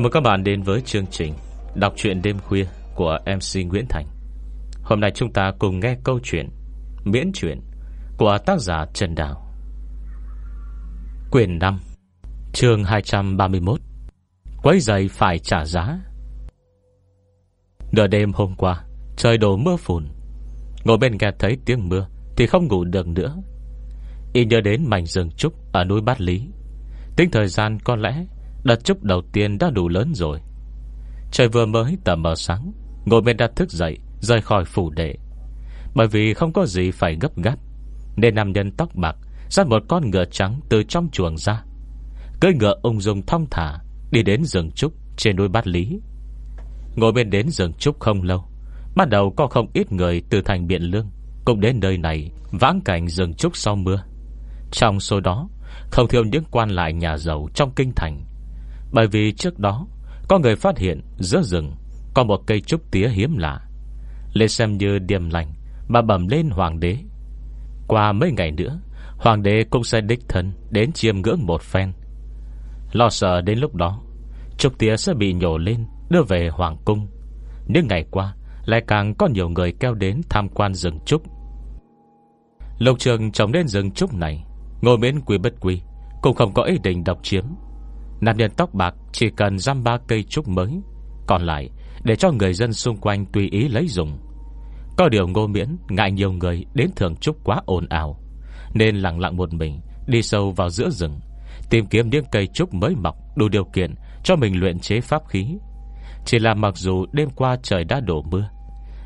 Chào mừng các bạn đến với chương trình Đọc truyện đêm khuya của MC Nguyễn Thành. Hôm nay chúng ta cùng nghe câu chuyện, Miễn truyện Của tác giả Trần Đào. Quyền 5 Chương 231 Quấy giày phải trả giá. Nửa đêm hôm qua, Trời đổ mưa phùn. Ngồi bên nghe thấy tiếng mưa Thì không ngủ được nữa. Y nhớ đến mảnh rừng trúc Ở núi Bát Lý. Tính thời gian có lẽ đặt chúc đầu tiên đã đủ lớn rồi. Trời vừa mới tầm mờ sáng, Ngồi bên đã thức dậy, Rời khỏi phủ đệ. Bởi vì không có gì phải gấp gáp, Nên nam nhân tóc bạc Dắt một con ngựa trắng từ trong chuồng ra Cưới ngựa ung dung thong thả, Đi đến rừng trúc trên núi Bát Lý. Ngồi bên đến rừng trúc không lâu, Bắt đầu có không ít người từ thành Biện Lương Cũng đến nơi này Vãng cảnh rừng trúc sau mưa. Trong số đó, Không thiếu những quan lại nhà giàu trong kinh thành bởi vì trước đó, Có người phát hiện giữa rừng Có một cây trúc tía hiếm lạ. Lê xem như điềm lành Mà bẩm lên hoàng đế. Qua mấy ngày nữa, Hoàng đế cũng sẽ đích thân Đến chiêm ngưỡng một phen. Lo sợ đến lúc đó, Trúc tía sẽ bị nhổ lên, Đưa về hoàng cung. Những ngày qua, lại càng có nhiều người kêu đến tham quan rừng trúc. Lục trường trồng lên rừng trúc này Ngồi miễn quy bất quy, Cũng không có ý định độc chiếm. Nam nhân tóc bạc chỉ cần giam ba cây trúc mới. Còn lại, Để cho người dân xung quanh tùy ý lấy dùng. Có điều ngô miễn Ngại nhiều người đến thường trúc quá ồn ào, Nên lặng lặng một mình Đi sâu vào giữa rừng, Tìm kiếm những cây trúc mới mọc Đủ điều kiện cho mình luyện chế pháp khí. Chỉ là mặc dù đêm qua trời đã đổ mưa,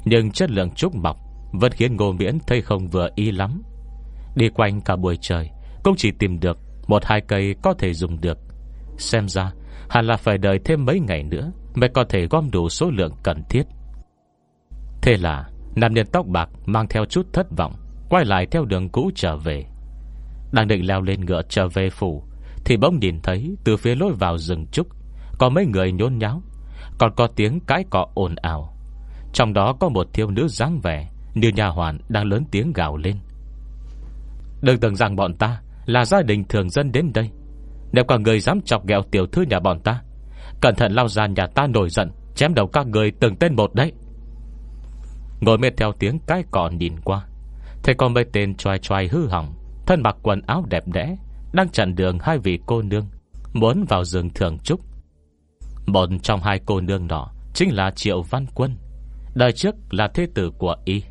Nhưng chất lượng trúc mọc Vẫn khiến ngô miễn thấy không vừa ý lắm. Đi quanh cả buổi trời, Cũng chỉ tìm được Một hai cây có thể dùng được. Xem ra, hẳn là phải đợi thêm mấy ngày nữa Mới có thể gom đủ số lượng cần thiết. Thế là, Nam nhân tóc bạc mang theo chút thất vọng, Quay lại theo đường cũ trở về. Đang định leo lên ngựa trở về phủ, Thì bỗng nhìn thấy Từ phía lối vào rừng trúc Có mấy người nhôn nháo, Còn có tiếng cãi cọ ồn ào. Trong đó có một thiếu nữ dáng vẻ Như nhà hoàn đang lớn tiếng gào lên. Đừng tưởng rằng bọn ta Là gia đình thường dân đến đây. Nếu có người dám chọc ghẹo tiểu thư nhà bọn ta, Cẩn thận lao ra nhà ta nổi giận, Chém đầu các người từng tên một đấy. Ngồi mệt theo tiếng cái cỏ nhìn qua, Thấy còn mấy tên choai choai hư hỏng, Thân mặc quần áo đẹp đẽ, Đang chặn đường hai vị cô nương, Muốn vào rừng thường trúc. Một trong hai cô nương đó Chính là Triệu Văn Quân, Đời trước là thế tử của Y.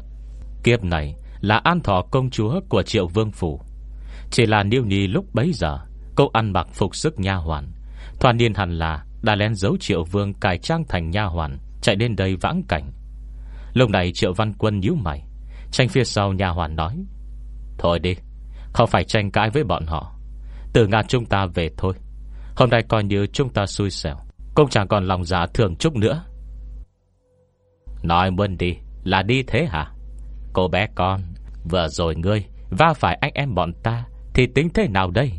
Kiếp này là an thọ công chúa của Triệu Vương Phủ. Chỉ là Niêu Nhi lúc bấy giờ Cô ăn mặc phục sức nha hoàn. Thoàn niên hẳn là Đã lén giấu Triệu Vương cải trang thành nha hoàn, Chạy đến đây vãng cảnh. Lúc này Triệu Văn Quân nhíu mày, Tranh phía sau nha hoàn nói, Thôi đi, Không phải tranh cãi với bọn họ. Từ ngã chúng ta về thôi. Hôm nay coi như chúng ta xui xẻo, Cũng chẳng còn lòng giả dạ thường chút nữa. Nói muốn đi, Là đi thế hả? Cô bé con, Vừa rồi ngươi Va phải anh em bọn ta, Thì tính thế nào đây?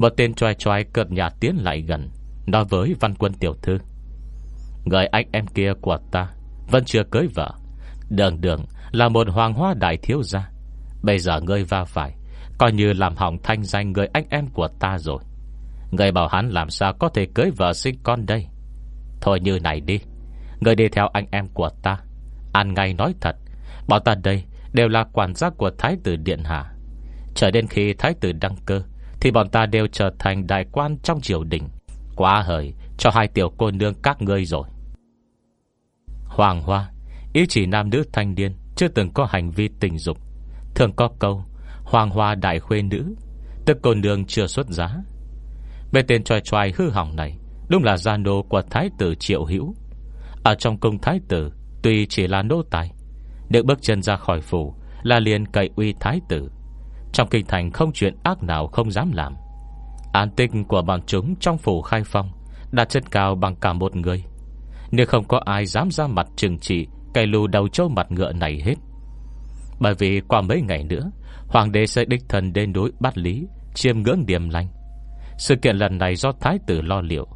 Một tên choai choai cợt nhà tiến lại gần, Nói với văn quân tiểu thư. Người anh em kia của ta Vẫn chưa cưới vợ. Đường đường là một hoàng hoa đại thiếu gia. Bây giờ ngươi va phải, Coi như làm hỏng thanh danh người anh em của ta rồi. Người bảo hắn làm sao có thể cưới vợ sinh con đây? Thôi như này đi, Người đi theo anh em của ta. Ăn ngay nói thật Bọn ta đây đều là quản giác của Thái tử Điện Hạ. Trở đến khi Thái tử đăng cơ thì bọn ta đều trở thành đại quan trong triều đình. Quá hời, Cho hai tiểu cô nương các ngươi rồi. Hoàng Hoa, Ý chỉ nam nữ thanh niên Chưa từng có hành vi tình dục. Thường có câu, Hoàng Hoa đại khuê nữ, Tức cô nương chưa xuất giá. Về tên tròi tròi hư hỏng này, Đúng là gia nô của Thái tử Triệu Hữu. Ở trong cung Thái tử, Tuy chỉ là nô tài, được bước chân ra khỏi phủ Là liền cậy uy thái tử. Trong kinh thành không chuyện ác nào không dám làm. An tinh của bọn chúng Trong phủ khai phong, Đạt chân cao bằng cả một người. Nếu không có ai dám ra mặt trừng trị Cây lù đầu trâu mặt ngựa này hết. Bởi vì qua mấy ngày nữa, Hoàng đế sẽ đích thần đến đối bắt lý, Chiêm ngưỡng điểm lành. Sự kiện lần này do thái tử lo liệu.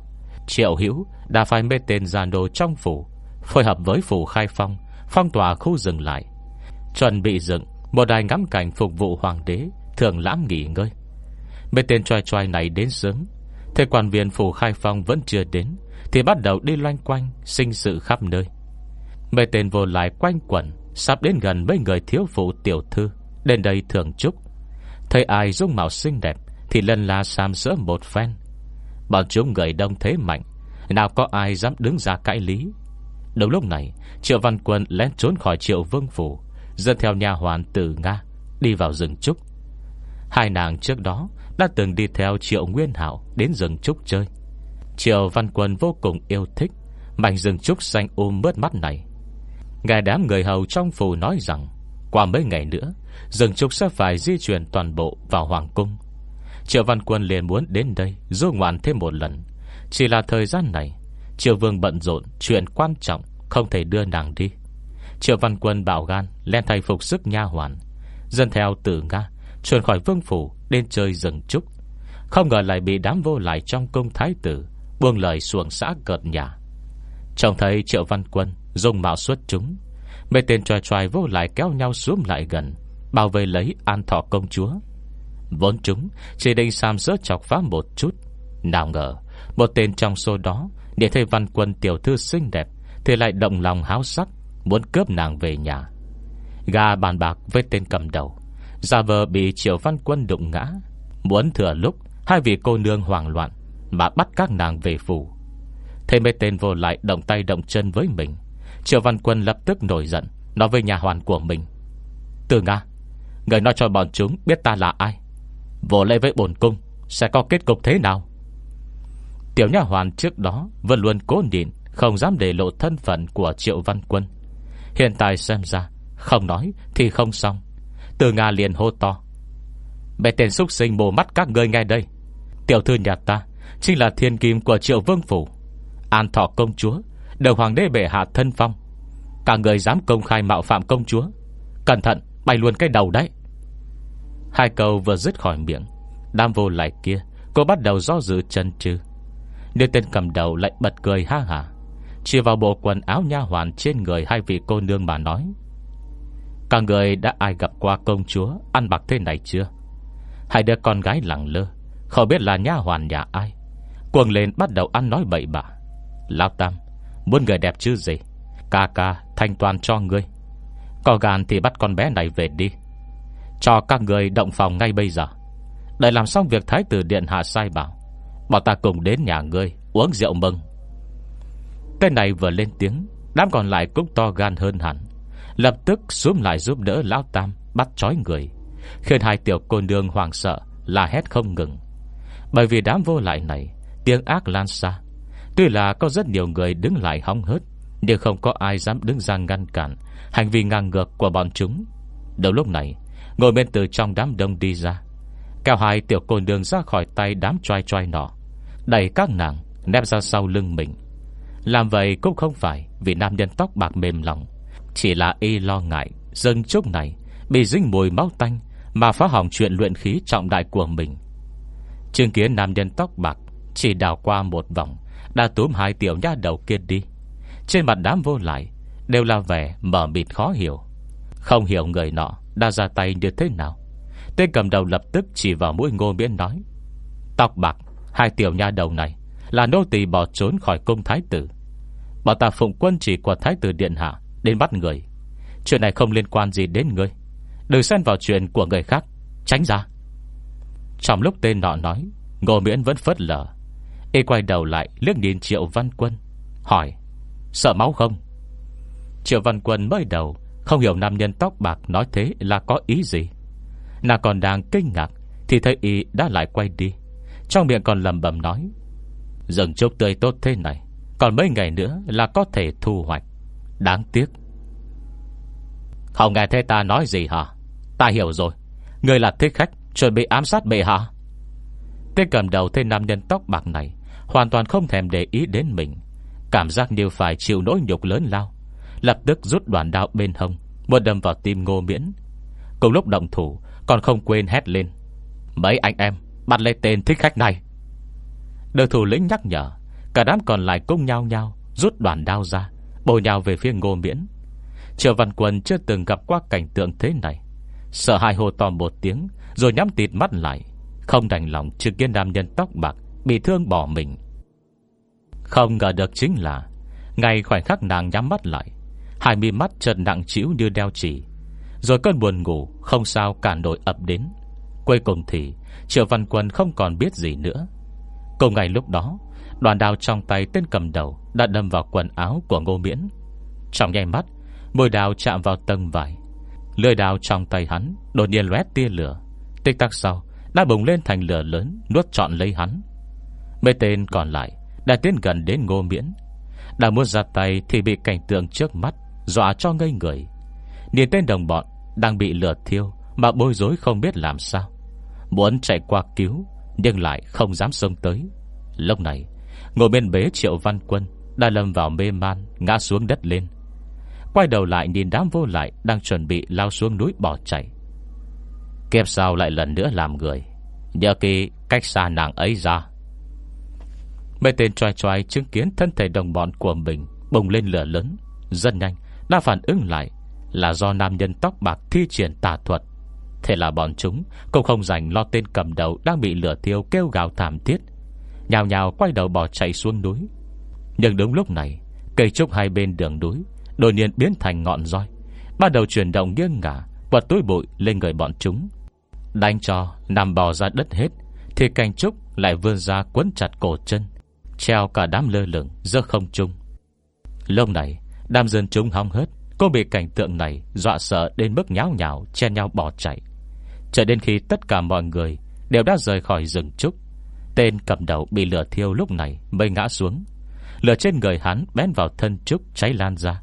Triệu hữu đã phải mê tên giàn đồ trong phủ, Phối hợp với phủ khai phong Phong tỏa khu rừng lại, Chuẩn bị dựng một đài ngắm cảnh phục vụ hoàng đế Thường lãm nghỉ ngơi. Mấy tên choi choi này đến sớm. Thế quan viên phủ khai phong vẫn chưa đến, Thì bắt đầu đi loanh quanh, Sinh sự khắp nơi. Mấy tên vô lại quanh quẩn, Sắp đến gần mấy người thiếu phụ tiểu thư, Đến đây thường chúc. Thấy ai dung mạo xinh đẹp, Thì lần la xàm sỡ một phen. Bọn chúng người đông thế mạnh, Nào có ai dám đứng ra cãi lý? Đúng lúc này, Triệu Văn Quân lén trốn khỏi Triệu Vương Phủ Dẫn theo nhà hoàn từ Nga Đi vào rừng trúc. Hai nàng trước đó Đã từng đi theo Triệu Nguyên Hảo Đến rừng trúc chơi. Triệu Văn Quân vô cùng yêu thích Mảnh rừng trúc xanh ôm mướt mắt này. Ngài đám người hầu trong phủ nói rằng, Qua mấy ngày nữa, Rừng trúc sẽ phải di chuyển toàn bộ vào Hoàng Cung. Triệu Văn Quân liền muốn đến đây Du ngoạn thêm một lần. Chỉ là thời gian này, Triệu Vương bận rộn, Chuyện quan trọng Không thể đưa nàng đi. Triệu Văn Quân bảo gan Lên thay phục sức nha hoàn. Dân theo từ Nga Chuyển khỏi vương phủ, Đến chơi rừng trúc. Không ngờ lại bị đám vô lại trong cung thái tử, Buông lời xuồng xã cợt nhà. Trông thấy Triệu Văn Quân, Dùng mạo xuất chúng. Mấy tên tròi tròi vô lại kéo nhau xuống lại gần, Bảo vệ lấy an thọ công chúa. Vốn chúng, Chỉ định xàm sớt chọc phá một chút. Nào ngờ, Một tên trong số đó, Để thấy văn quân tiểu thư xinh đẹp, Thì lại động lòng háo sắc. Muốn cướp nàng về nhà. Gà bàn bạc với tên cầm đầu. Giả vờ bị triệu văn quân đụng ngã. Muốn thừa lúc, Hai vị cô nương hoảng loạn Mà bắt các nàng về phủ. Thế mấy tên vô lại động tay động chân với mình. Triệu văn quân lập tức nổi giận, Nói với nhà hoàn của mình. Từ Nga, Người nói cho bọn chúng biết ta là ai? Vô lễ với bổn cung, Sẽ có kết cục thế nào? Tiểu nhà hoàn trước đó Vẫn luôn cố nhịn Không dám để lộ thân phận của Triệu Văn Quân. Hiện tại xem ra, Không nói thì không xong. Từ Nga liền hô to. Bè tên xúc sinh mồ mắt các ngươi ngay đây. Tiểu thư nhà ta Chính là thiên kim của Triệu Vương Phủ. An thọ công chúa Đều hoàng đế bệ hạ thân phong. Cả người dám công khai mạo phạm công chúa. Cẩn thận, bay luôn cái đầu đấy. Hai câu vừa dứt khỏi miệng Đam vô lại kia Cô bắt đầu do dự chân chứ Nếu tên cầm đầu lại bật cười ha hả. Chỉ vào bộ quần áo nha hoàn Trên người hai vị cô nương mà nói, Cả người đã ai gặp qua công chúa, Ăn mặc thế này chưa? Hai đứa con gái lặng lơ, Không biết là nha hoàn nhà ai. Cuồng lên bắt đầu ăn nói bậy bạ. Lao Tam, Muốn người đẹp chứ gì? Ca ca, thanh toàn cho ngươi. Có gan thì bắt con bé này về đi. Cho các người động phòng ngay bây giờ. Để làm xong việc Thái tử Điện Hạ sai bảo. Bọn ta cùng đến nhà ngươi, Uống rượu mừng. Cái này vừa lên tiếng, Đám còn lại cũng to gan hơn hẳn. Lập tức xuống lại giúp đỡ Lão Tam, Bắt trói người. Khiến hai tiểu cô nương hoàng sợ Là hét không ngừng. Bởi vì đám vô lại này, Tiếng ác lan xa. Tuy là có rất nhiều người đứng lại hóng hớt, Nhưng không có ai dám đứng ra ngăn cản Hành vi ngang ngược của bọn chúng. Đầu lúc này, Ngồi bên từ trong đám đông đi ra. Kéo hai tiểu cô nương ra khỏi tay đám choai choai nọ. Đẩy các nàng, Nép ra sau lưng mình. Làm vậy cũng không phải Vì nam nhân tóc bạc mềm lòng, Chỉ là y lo ngại Dân chốc này Bị dính mùi máu tanh Mà phá hỏng chuyện luyện khí trọng đại của mình. Chứng kiến nam nhân tóc bạc Chỉ đào qua một vòng, Đã túm hai tiểu nha đầu kia đi. Trên mặt đám vô lại Đều là vẻ mở mịt khó hiểu. Không hiểu người nọ đã ra tay như thế nào. Tên cầm đầu lập tức chỉ vào mũi ngô miễn nói, Tóc bạc, Hai tiểu nha đầu này là nô tỳ bỏ trốn khỏi cung thái tử. Bảo ta phụng quân chỉ của thái tử điện hạ Đến bắt người. Chuyện này không liên quan gì đến ngươi. Đừng xen vào chuyện của người khác, Tránh ra. Trong lúc tên nọ nói, Ngô miễn vẫn phớt lờ. Y quay đầu lại liếc nhìn Triệu Văn Quân, Hỏi, Sợ máu không? Triệu Văn Quân mới đầu Không hiểu nam nhân tóc bạc nói thế là có ý gì. Nàng còn đang kinh ngạc Thì thấy y đã lại quay đi, Trong miệng còn lầm bầm nói Rừng trúc tươi tốt thế này. Còn mấy ngày nữa là có thể thu hoạch. Đáng tiếc. Không nghe thấy ta nói gì hả? Ta hiểu rồi. Người là thích khách, Chuẩn bị ám sát bệ hạ. Tên cầm đầu tên nam nhân tóc bạc này Hoàn toàn không thèm để ý đến mình. Cảm giác như phải chịu nỗi nhục lớn lao. Lập tức rút đoàn đao bên hông, Một đâm vào tim ngô miễn. Cùng lúc động thủ, Còn không quên hét lên. Mấy anh em, bắt lấy tên thích khách này. Được thủ lĩnh nhắc nhở, Cả đám còn lại cũng nhau nhau Rút đoàn đao ra Bồi nhau về phía ngô miễn. Triệu Văn Quân chưa từng gặp qua cảnh tượng thế này. Sợ hai hồ to một tiếng, Rồi nhắm tịt mắt lại. Không đành lòng chứng kiến nam nhân tóc bạc Bị thương bỏ mình. Không ngờ được chính là ngày khoảnh khắc nàng nhắm mắt lại, Hai mi mắt chợt nặng chịu như đeo chỉ. Rồi cơn buồn ngủ Không sao cản nổi ập đến. Cuối cùng thì, Triệu Văn Quân không còn biết gì nữa. Cùng ngày lúc đó, Đoàn đào trong tay tên cầm đầu Đã đâm vào quần áo của Ngô Miễn. Trong nháy mắt, Môi đào chạm vào tầng vải. Lưỡi đào trong tay hắn Đột nhiên lóe tia lửa. Tích tắc sau, Đã bùng lên thành lửa lớn, Nuốt trọn lấy hắn. Mấy tên còn lại Đã tiến gần đến Ngô Miễn. Đã muốn ra tay thì bị cảnh tượng trước mắt Dọa cho ngây người. Nhìn tên đồng bọn Đang bị lửa thiêu Mà bối rối không biết làm sao. Muốn chạy qua cứu nhưng lại không dám xông tới. Lúc này, Ngồi bên bế triệu văn quân Đã lâm vào mê man, Ngã xuống đất lên. Quay đầu lại nhìn đám vô lại Đang chuẩn bị lao xuống núi bỏ chạy. Kẹp sau lại lần nữa làm người, Nhờ kỳ cách xa nàng ấy ra. Mấy tên trai trai chứng kiến thân thể đồng bọn của mình Bùng lên lửa lớn, Rất nhanh đã phản ứng lại Là do nam nhân tóc bạc thi triển tà thuật. Thế là bọn chúng Cũng không dành lo tên cầm đầu Đang bị lửa thiêu kêu gào thảm thiết. Nhào nhào quay đầu bỏ chạy xuống núi. Nhưng đúng lúc này, Cây trúc hai bên đường núi Đột nhiên biến thành ngọn roi, Bắt đầu chuyển động nghiêng ngả, và túi bụi lên người bọn chúng. Đánh cho nằm bò ra đất hết, Thì cành trúc lại vươn ra quấn chặt cổ chân, Treo cả đám lơ lửng giữa không trung. Lúc này, Đám dân chúng hóng hớt Cô bị cảnh tượng này dọa sợ đến mức nháo nhào, Chen nhau bỏ chạy cho đến khi tất cả mọi người Đều đã rời khỏi rừng trúc, Tên cầm đầu bị lửa thiêu lúc này Mới ngã xuống. Lửa trên người hắn bén vào thân trúc cháy lan ra.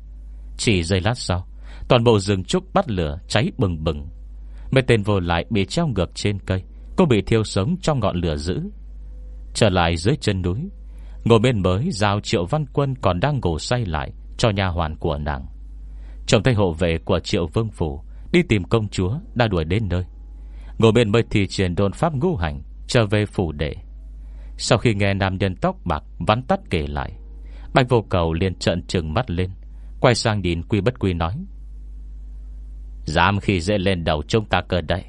Chỉ giây lát sau, Toàn bộ rừng trúc bắt lửa cháy bừng bừng. Mấy tên vô lại bị treo ngược trên cây Cô bị thiêu sống trong ngọn lửa dữ. Trở lại dưới chân núi, Ngồi bên mới Giao Triệu Văn Quân còn đang ngủ say lại Cho nhà hoàn của nàng. Chồng tay hộ vệ của Triệu Vương Phủ Đi tìm công chúa đã đuổi đến nơi. Ngồi bên mới thì truyền đồn pháp ngũ hành, Trở về phủ đệ. Sau khi nghe nam nhân tóc bạc Vắn tắt kể lại, Bạch vô cầu liền trận trừng mắt lên, Quay sang nhìn quy bất quy nói, Dám khi dễ lên đầu chúng ta cơ đây,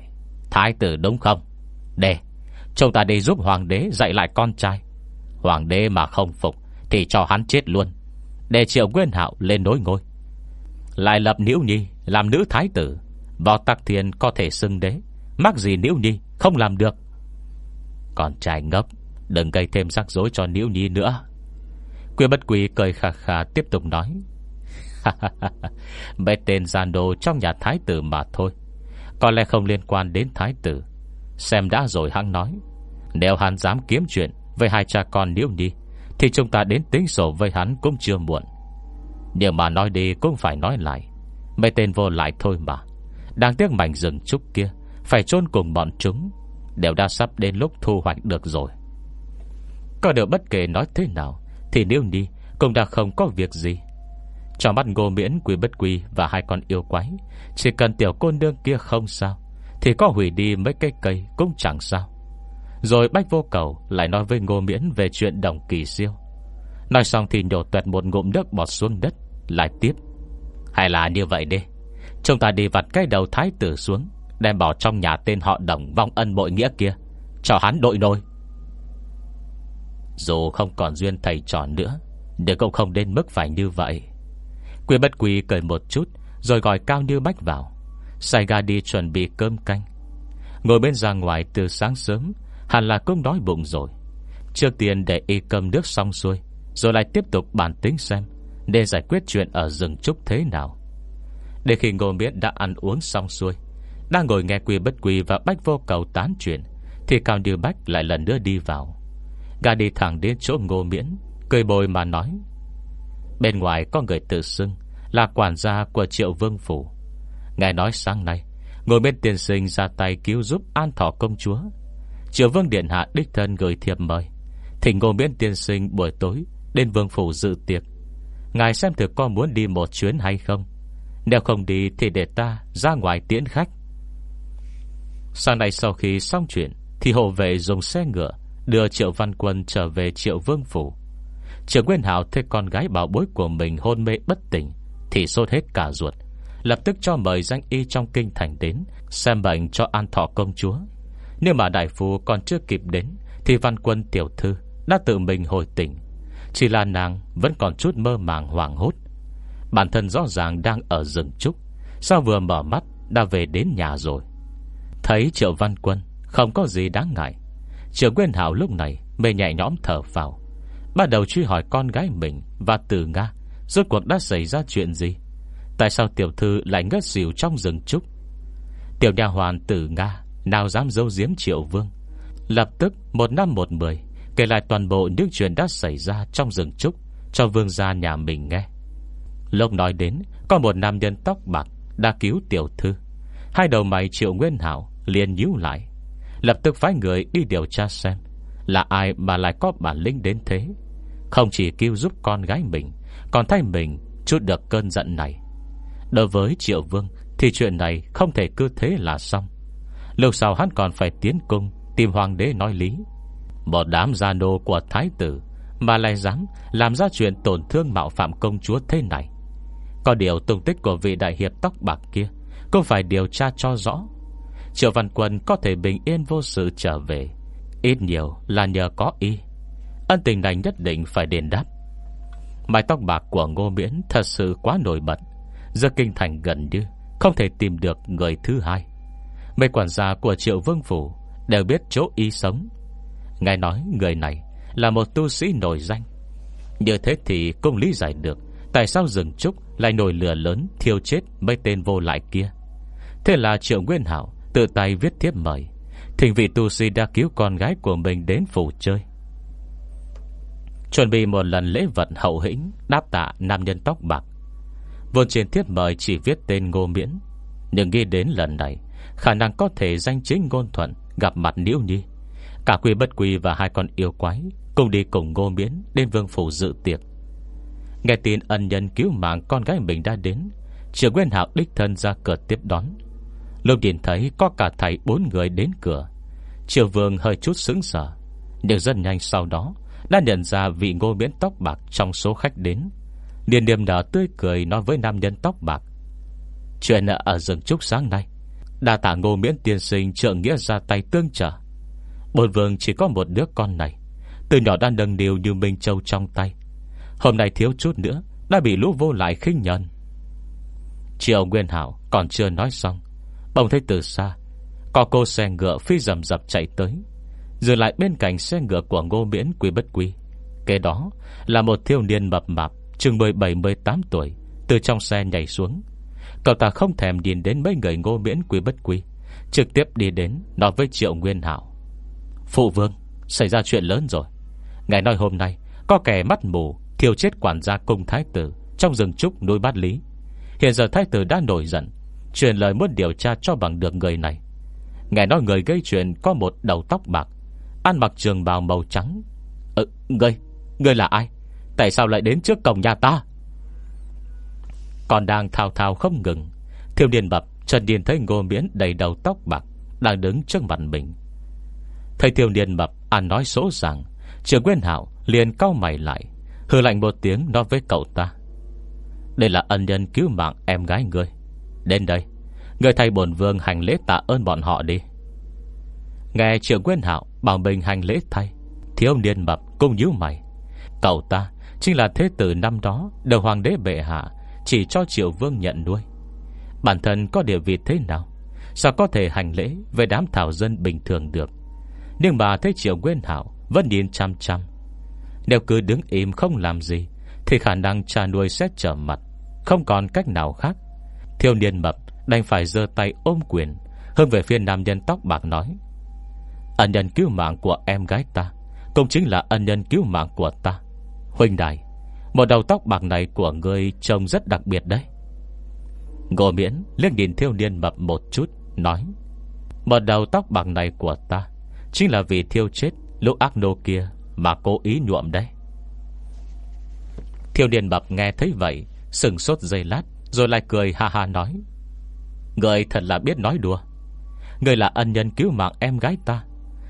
Thái tử đúng không? Để Chúng ta đi giúp hoàng đế dạy lại con trai. Hoàng đế mà không phục Thì cho hắn chết luôn, Để triệu nguyên hạo lên nối ngôi. Lại lập nhiễu Nhi Làm nữ thái tử, Vào tắc thiên có thể xưng đế. Mắc gì Niễu Nhi? Không làm được. Còn trai ngốc, Đừng gây thêm rắc rối cho Niễu Nhi nữa. Quyên bất quỳ cười khà khà tiếp tục nói. Mấy tên gian đồ trong nhà thái tử mà thôi. Có lẽ không liên quan đến thái tử. Xem đã rồi hắn nói. Nếu hắn dám kiếm chuyện Với hai cha con Niễu Nhi, Thì chúng ta đến tính sổ với hắn cũng chưa muộn. Nhưng mà nói đi cũng phải nói lại. Mấy tên vô lại thôi mà. Đáng tiếc mảnh rừng trúc kia. Phải chôn cùng bọn chúng, Đều đã sắp đến lúc thu hoạch được rồi. Có điều bất kể nói thế nào, Thì nếu đi cũng đã không có việc gì. Trong mắt ngô miễn quý bất quy Và hai con yêu quái, Chỉ cần tiểu cô nương kia không sao, Thì có hủy đi mấy cây cây cũng chẳng sao. Rồi bách vô cầu Lại nói với ngô miễn về chuyện đồng kỳ siêu. Nói xong thì nhổ tuẹt một ngụm nước bọt xuống đất, Lại tiếp. Hay là như vậy đi, Chúng ta đi vặt cái đầu thái tử xuống. Đem bỏ trong nhà tên họ đồng vong ân bội nghĩa kia, Cho hắn đội nôi Dù không còn duyên thầy trò nữa, Nhưng cũng không đến mức phải như vậy. Quy bất quy cười một chút, Rồi gọi cao như bách vào. Sai ga đi chuẩn bị cơm canh. Ngồi bên ra ngoài từ sáng sớm, Hẳn là cũng đói bụng rồi. Trước tiên để y cơm nước xong xuôi, Rồi lại tiếp tục bàn tính xem, để giải quyết chuyện ở rừng trúc thế nào. Để khi ngô miễn đã ăn uống xong xuôi đang ngồi nghe quy bất quy Và bách vô cầu tán chuyện, Thì cao như bách lại lần nữa đi vào. Gà đi thẳng đến chỗ ngô miễn, Cười bồi mà nói, Bên ngoài có người tự xưng Là quản gia của triệu vương phủ. Ngài nói sáng nay Ngồi bên tiền sinh ra tay cứu giúp an thọ công chúa. Triệu vương điện hạ đích thân gửi thiệp mời Thỉnh ngồi bên tiền sinh buổi tối Đến vương phủ dự tiệc. Ngài xem thử có muốn đi một chuyến hay không. Nếu không đi thì để ta ra ngoài tiễn khách. Sáng nay sau khi xong chuyện, Thì hộ vệ dùng xe ngựa Đưa Triệu Văn Quân trở về Triệu Vương Phủ. Triệu Nguyên Hảo thấy con gái bảo bối của mình hôn mê bất tỉnh, Thì sốt hết cả ruột, Lập tức cho mời danh y trong kinh thành đến, Xem bệnh cho an thọ công chúa. Nhưng mà đại phu còn chưa kịp đến, Thì văn quân tiểu thư Đã tự mình hồi tỉnh, Chỉ là nàng vẫn còn chút mơ màng hoảng hốt. Bản thân rõ ràng đang ở rừng trúc, Sao vừa mở mắt Đã về đến nhà rồi? Thấy triệu văn quân, Không có gì đáng ngại. Triệu Nguyên Hảo lúc này Mê nhẹ nhõm thở vào Bắt đầu truy hỏi con gái mình Và từ Nga, Rốt cuộc đã xảy ra chuyện gì? Tại sao tiểu thư lại ngất xỉu trong rừng trúc? Tiểu nhà hoàn từ Nga, Nào dám dâu giếm triệu vương? Lập tức một năm một mười, Kể lại toàn bộ những chuyện đã xảy ra Trong rừng trúc Cho vương gia nhà mình nghe. Lúc nói đến, Có một nam nhân tóc bạc Đã cứu tiểu thư. Hai đầu mày triệu nguyên hảo liền nhíu lại. Lập tức phái người đi điều tra xem Là ai mà lại có bản lĩnh đến thế. Không chỉ cứu giúp con gái mình, Còn thay mình chút được cơn giận này. Đối với Triệu Vương Thì chuyện này không thể cứ thế là xong. Lâu sau hắn còn phải tiến cung Tìm hoàng đế nói lý. Một đám gia nô của thái tử Mà lại dám làm ra chuyện tổn thương mạo phạm công chúa thế này. Có điều tung tích của vị đại hiệp tóc bạc kia Cũng phải điều tra cho rõ. Triệu Văn Quân có thể bình yên vô sự trở về. Ít nhiều là nhờ có y. Ân tình này nhất định phải đền đáp. Mái tóc bạc của Ngô Miễn Thật sự quá nổi bật. Giờ kinh thành gần như Không thể tìm được người thứ hai. Mấy quản gia của triệu vương phủ Đều biết chỗ y sống. Ngài nói người này Là một tu sĩ nổi danh. Như thế thì cũng lý giải được Tại sao rừng trúc lại nổi lửa lớn Thiêu chết mấy tên vô lại kia. Thế là triệu nguyên hảo Tự tay viết thiếp mời. Thỉnh vị tu sĩ đã cứu con gái của mình đến phủ chơi. Chuẩn bị một lần lễ vận hậu hĩnh, Đáp tạ nam nhân tóc bạc. Vốn trên thiếp mời chỉ viết tên Ngô Miễn. Nhưng nghĩ đến lần này, Khả năng có thể danh chính ngôn thuận, Gặp mặt Niễu Nhi. Cả quy bất quy và hai con yêu quái Cùng đi cùng Ngô Miễn đến vương phủ dự tiệc. Nghe tin ân nhân cứu mạng Con gái mình đã đến Triệu Nguyên Hạo đích thân ra cửa tiếp đón. Lúc nhìn thấy có cả thầy bốn người đến cửa. Triều Vương hơi chút sững sờ, Nhưng rất nhanh sau đó Đã nhận ra vị ngô miễn tóc bạc Trong số khách đến. Điền điềm nở tươi cười nói với nam nhân tóc bạc, Chuyện ở rừng trúc sáng nay, Đa tả ngô miễn tiên sinh trợ nghĩa ra tay tương trợ. Bồn vương chỉ có một đứa con này, Từ nhỏ đã đần điều như Minh Châu trong tay. Hôm nay thiếu chút nữa Đã bị lũ vô lại khinh nhận Triệu Nguyên Hảo còn chưa nói xong Bỗng thấy từ xa, Có cô xe ngựa phi rầm rập chạy tới. Dừng lại bên cạnh xe ngựa của ngô miễn Quý bất Quý Kế đó là một thiếu niên mập mạp, Chừng 17-18 tuổi, Từ trong xe nhảy xuống. Cậu ta không thèm nhìn đến mấy người ngô miễn quý bất quý Trực tiếp đi đến Nói với Triệu Nguyên Hảo. Phụ vương, Xảy ra chuyện lớn rồi. Ngài nói hôm nay, Có kẻ mắt mù, Thiêu chết quản gia cung thái tử Trong rừng trúc núi bát lý. Hiện giờ thái tử đã nổi giận Truyền lời muốn điều tra cho bằng được người này. Ngài nói người gây chuyện Có một đầu tóc bạc Ăn mặc trường bào màu trắng. Ờ, ừ, ngươi, ngươi là ai? Tại sao lại đến trước cổng nhà ta? Còn đang thao thao không ngừng Thiêu niên bập Trần Điền thấy ngô miễn đầy đầu tóc bạc Đang đứng trước mặt mình. Thầy thiêu niên mập An nói số rằng Trường Nguyên Hảo liền cau mày lại Hư lạnh một tiếng nói với cậu ta. Đây là ân nhân cứu mạng em gái ngươi. Đến đây. Người thầy bổn vương hành lễ tạ ơn bọn họ đi. Nghe trưởng Nguyên hạo Bảo mình hành lễ thay, Thiếu niên mập cung nhíu mày. Cậu ta Chính là thế tử năm đó Đầu hoàng đế bệ hạ Chỉ cho triệu vương nhận nuôi. Bản thân có địa vị thế nào, Sao có thể hành lễ Về đám thảo dân bình thường được? Nhưng mà thấy triệu nguyên hạo Vẫn nhìn chăm chăm. Nếu cứ đứng im không làm gì, Thì khả năng cha nuôi sẽ trở mặt, Không còn cách nào khác. Thiêu niên mập đành phải giơ tay ôm quyền hơn về phía nam nhân tóc bạc nói, Ân nhân cứu mạng của em gái ta Cũng chính là ân nhân cứu mạng của ta. Huynh đài, Một đầu tóc bạc này của ngươi Trông rất đặc biệt đấy. Ngô miễn liếc nhìn thiêu niên mập một chút, Nói, Một đầu tóc bạc này của ta Chính là vì thiêu chết lúc ác nô kia Mà cố ý nhuộm đấy. Thiêu niên mập nghe thấy vậy, Sừng sốt dây lát rồi lại cười ha ha nói, Người thật là biết nói đùa. Người là ân nhân cứu mạng em gái ta,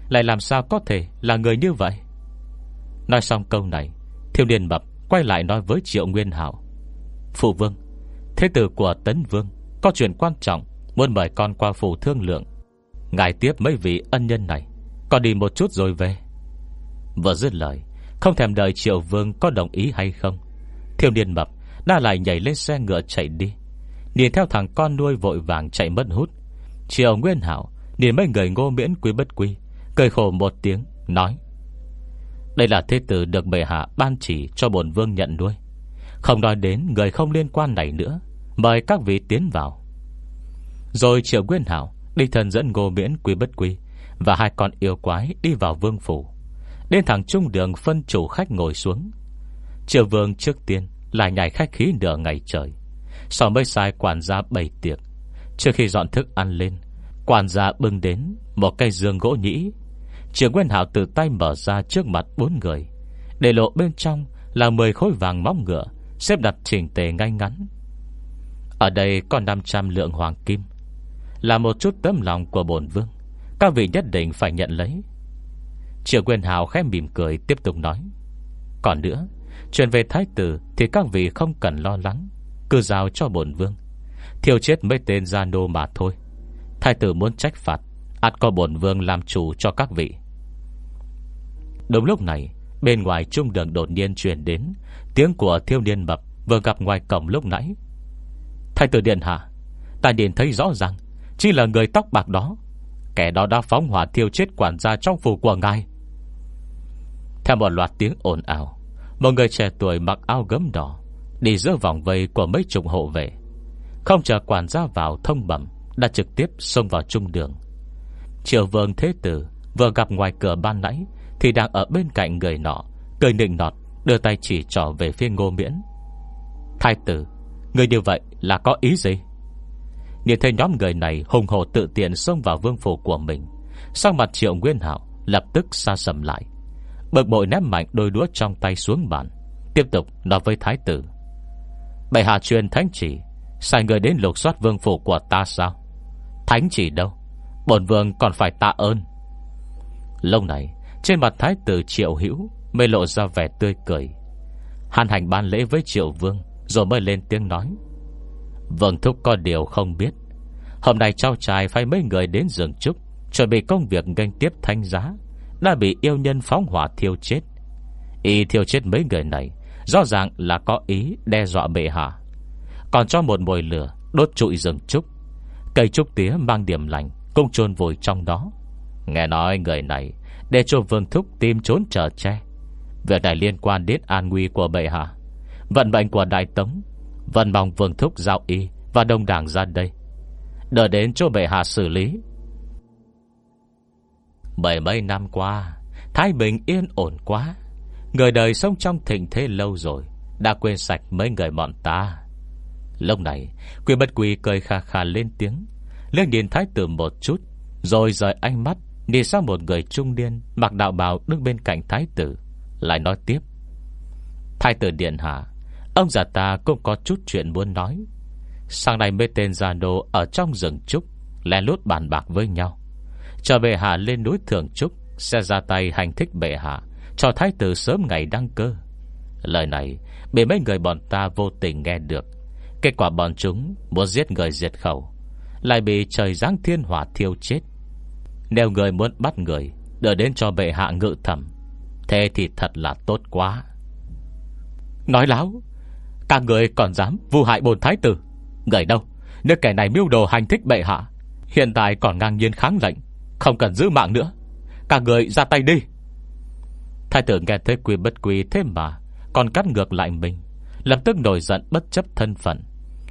Lại làm sao có thể là người như vậy? Nói xong câu này, Thiêu niên mập quay lại nói với Triệu Nguyên Hảo, Phụ vương, Thế tử của Tấn Vương Có chuyện quan trọng, Muốn mời con qua phủ thương lượng. Ngài tiếp mấy vị ân nhân này Còn đi một chút rồi về. Vừa dứt lời, Không thèm đợi triệu vương có đồng ý hay không, Thiêu niên mập đã lại nhảy lên xe ngựa chạy đi. Nhìn theo thằng con nuôi vội vàng chạy mất hút. Chiều Nguyên Hảo Nhìn mấy người ngô miễn quý bất quý Cười khổ một tiếng, Nói, Đây là thế tử được bệ hạ ban chỉ cho bổn vương nhận nuôi. Không nói đến người không liên quan này nữa, Mời các vị tiến vào. Rồi Triệu Nguyên Hảo Đi thần dẫn ngô miễn quý bất quý Và hai con yêu quái đi vào vương phủ. Đến thẳng trung đường, phân chủ khách ngồi xuống. Triệu vương trước tiên là nhảy khách khí nửa ngày trời. Sau mới sai quản gia bày tiệc. Trước khi dọn thức ăn lên, Quản gia bưng đến Một cây giường gỗ nhĩ. Trường Nguyên Hảo từ tay mở ra trước mặt bốn người, Để lộ bên trong Là 10 khối vàng móng ngựa, Xếp đặt chỉnh tề ngay ngắn. Ở đây có 500 lượng hoàng kim, Là một chút tấm lòng của bổn vương, Các vị nhất định phải nhận lấy. Triệu Nguyên Hào khẽ mỉm cười Tiếp tục nói, Còn nữa Chuyện về thái tử Thì các vị không cần lo lắng, Cứ giao cho bổn vương. Thiêu chết mấy tên gia nô mà thôi. Thái tử muốn trách phạt, ắt có bổn vương làm chủ cho các vị. Đúng lúc này, Bên ngoài trung đường đột nhiên truyền đến Tiếng của thiêu niên mập Vừa gặp ngoài cổng lúc nãy. Thái tử điện hạ, Ta nhìn thấy rõ ràng, Chỉ là người tóc bạc đó. Kẻ đó đã phóng hỏa thiêu chết quản gia trong phủ của ngài. Theo một loạt tiếng ồn ào một người trẻ tuổi mặc áo gấm đỏ Đi giữa vòng vây của mấy chục hộ vệ. Không chờ quản gia vào thông bẩm, Đã trực tiếp xông vào trung đường. Triệu vương thế tử Vừa gặp ngoài cửa ban nãy Thì đang ở bên cạnh người nọ, Cười nịnh nọt, Đưa tay chỉ trỏ về phía ngô miễn. Thái tử, Người như vậy là có ý gì? Nhìn thấy nhóm người này hùng hồ tự tiện xông vào vương phủ của mình Sang mặt triệu nguyên hảo Lập tức xa sầm lại. Bực bội ném mạnh đôi đũa trong tay xuống bàn. Tiếp tục nói với thái tử. Bệ hạ truyền thánh chỉ, Sai người đến lục soát vương phủ của ta sao? Thánh chỉ đâu? Bổn vương còn phải tạ ơn. Lâu này, Trên mặt thái tử triệu hữu Mới lộ ra vẻ tươi cười. Hàn hành ban lễ với triệu vương, Rồi mới lên tiếng nói. Vương thúc có điều không biết. Hôm nay cháu trai phải mấy người đến giường trúc, Chuẩn bị công việc ganh tiếp thanh giá. Đã bị yêu nhân phóng hỏa thiêu chết. Y thiêu chết mấy người này, Rõ ràng là có ý đe dọa bệ hạ. Còn cho một mồi lửa, Đốt trụi rừng trúc. Cây trúc tía mang điểm lành, Cũng chôn vùi trong đó. Nghe nói người này Để cho vương thúc tìm trốn trở che. Việc này liên quan đến an nguy của bệ hạ. Vận mệnh của đại tống Vận mong vương thúc giao y Và đông đảng ra đây. Đợi đến cho bệ hạ xử lý Bảy mấy năm qua, Thái bình yên ổn quá. Người đời sống trong thịnh thế lâu rồi, Đã quên sạch mấy người bọn ta. Lúc này Quy bất quỳ cười khà khà lên tiếng Lương nhìn thái tử một chút, Rồi rời ánh mắt đi sang một người trung niên Mặc đạo bào đứng bên cạnh thái tử, Lại nói tiếp. Thái tử điện hạ, Ông già ta cũng có chút chuyện muốn nói. Sáng nay mấy tên gia đồ Ở trong rừng trúc, Lén lút bàn bạc với nhau. Trở về hạ lên núi Thường Trúc, Sẽ ra tay hành thích bệ hạ, Cho thái tử sớm ngày đăng cơ. Lời này, bị mấy người bọn ta vô tình nghe được. Kết quả bọn chúng Muốn giết người diệt khẩu, Lại bị trời giáng thiên hỏa thiêu chết. Nếu người muốn bắt người Đợi đến cho bệ hạ ngự thẩm, Thế thì thật là tốt quá. Nói láo, Các người còn dám vu hại bồn thái tử? Người đâu? Nếu kẻ này mưu đồ hành thích bệ hạ, Hiện tại còn ngang nhiên kháng lệnh. Không cần giữ mạng nữa. Cả người ra tay đi. Thái tử nghe thấy quy bất quy thế mà, Còn cắt ngược lại mình. Lập tức nổi giận bất chấp thân phận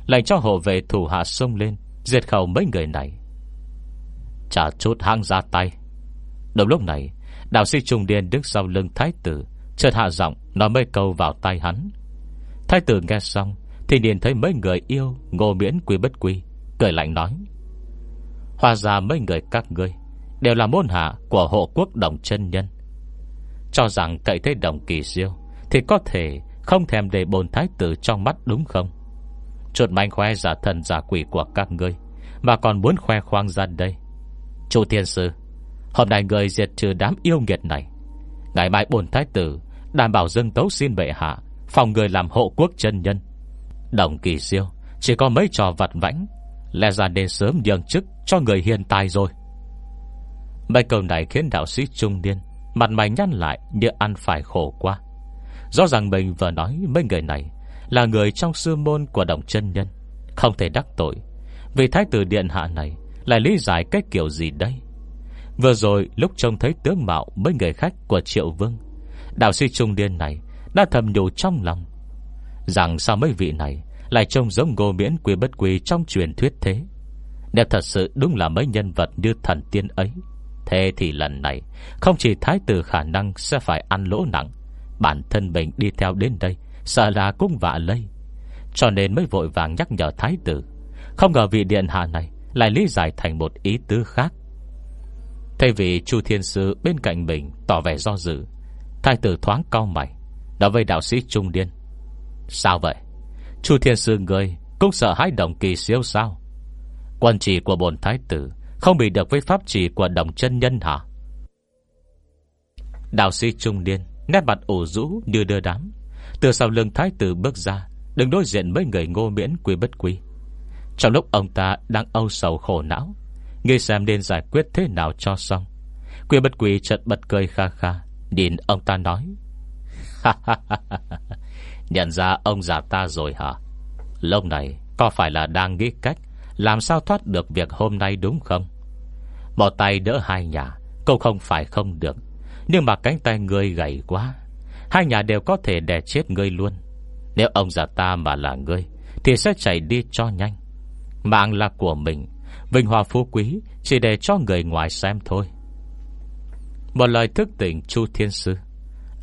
Lệnh cho hộ về thủ hạ sông lên, Diệt khẩu mấy người này. Trả chút hang ra tay. Đồng lúc này, Đạo sĩ Trung Điên đứng sau lưng thái tử, Chợt hạ giọng nói mấy câu vào tay hắn. Thái tử nghe xong, Thì nhìn thấy mấy người yêu, Ngô miễn quy bất quy, Cười lạnh nói. Hòa ra mấy người các ngươi Đều là môn hạ của hộ quốc đồng chân nhân. Cho rằng cậy thế đồng kỳ siêu Thì có thể không thèm để bồn thái tử trong mắt đúng không? Chuột manh khoe giả thần giả quỷ của các ngươi Mà còn muốn khoe khoang ra đây. Chủ thiên sư, Hôm nay người diệt trừ đám yêu nghiệt này, Ngày mai bồn thái tử Đảm bảo dân tấu xin bệ hạ Phòng người làm hộ quốc chân nhân. Đồng kỳ siêu Chỉ có mấy trò vặt vãnh, Lẽ ra nên sớm nhường chức cho người hiền tài rồi. Mấy câu này khiến đạo sĩ trung niên Mặt mày nhăn lại như ăn phải khổ quá. Rõ ràng mình vừa nói mấy người này Là người trong sư môn của đồng chân nhân, Không thể đắc tội. Vì thái tử điện hạ này Lại lý giải cái kiểu gì đây? Vừa rồi lúc trông thấy tướng mạo Mấy người khách của triệu vương, Đạo sĩ trung niên này Đã thầm nhủ trong lòng. Rằng sao mấy vị này Lại trông giống ngô miễn quy bất quy Trong truyền thuyết thế? Nếu thật sự đúng là mấy nhân vật như thần tiên ấy Thế thì lần này, Không chỉ thái tử khả năng sẽ phải ăn lỗ nặng, Bản thân mình đi theo đến đây, Sợ là cũng vạ lây. Cho nên mới vội vàng nhắc nhở thái tử. Không ngờ vị điện hạ này Lại lý giải thành một ý tứ khác. Thay vì Chu Thiên Sư bên cạnh mình Tỏ vẻ do dự, Thái tử thoáng cao mày, Nói với đạo sĩ Trung Điên Sao vậy? Chu Thiên Sư người Cũng sợ hãi đồng kỳ siêu sao? Quân trì của bồn thái tử không bị được với pháp chỉ của đồng chân nhân hả? Đạo sĩ Trung niên Nét mặt ủ rũ như đưa đám. Từ sau lưng thái tử bước ra Đừng đối diện với người ngô miễn quý bất quý Trong lúc ông ta đang âu sầu khổ não Nghĩ xem nên giải quyết thế nào cho xong. Quý bất quý chợt bật cười kha kha, Nhìn ông ta nói. Nhận ra ông già ta rồi hả? Lúc này Có phải là đang nghĩ cách Làm sao thoát được việc hôm nay đúng không? Bỏ tay đỡ hai nhà Cũng không phải không được. Nhưng mà cánh tay người gầy quá, Hai nhà đều có thể đè chết ngươi luôn. Nếu ông già ta mà là ngươi, Thì sẽ chạy đi cho nhanh. Mạng là của mình, Vinh hoa phú quý Chỉ để cho người ngoài xem thôi. Một lời thức tỉnh Chu Thiên Sư,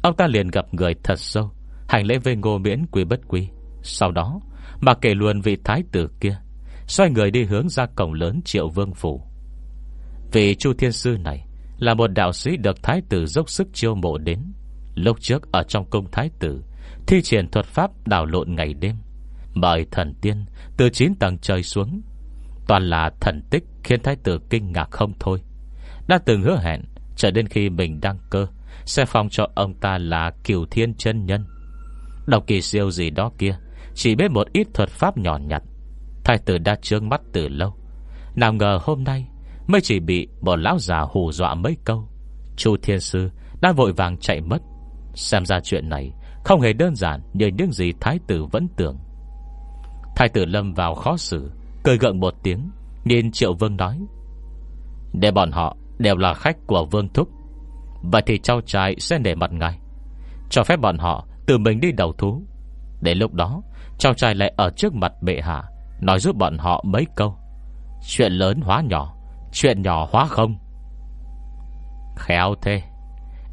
Ông ta liền gặp người thật sâu, Hành lễ với ngô miễn quý bất quý. Sau đó, mà kể luôn vị thái tử kia, Xoay người đi hướng ra cổng lớn triệu vương phủ vì Chu Thiên Sư này Là một đạo sĩ được thái tử dốc sức chiêu mộ đến. Lúc trước ở trong cung thái tử, Thi triển thuật pháp đảo lộn ngày đêm Mời thần tiên Từ 9 tầng trời xuống, Toàn là thần tích khiến thái tử kinh ngạc không thôi. Đã từng hứa hẹn trở đến khi mình đăng cơ, Sẽ phong cho ông ta là kiều thiên chân nhân. Đọc kỳ siêu gì đó kia, Chỉ biết một ít thuật pháp nhỏ nhặt. Thái tử đã trương mắt từ lâu. Nào ngờ hôm nay Mới chỉ bị một lão già hù dọa mấy câu. Chu thiên sư đã vội vàng chạy mất. Xem ra chuyện này Không hề đơn giản như những gì thái tử vẫn tưởng. Thái tử lâm vào khó xử, Cười gượng một tiếng, Nhìn Triệu Vương nói, Để bọn họ đều là khách của Vương Thúc, Vậy thì cháu trai sẽ để mặt ngài, Cho phép bọn họ Tự mình đi đầu thú. Đến lúc đó, Cháu trai lại ở trước mặt bệ hạ, Nói giúp bọn họ mấy câu. Chuyện lớn hóa nhỏ Chuyện nhỏ hóa không? Khéo thế.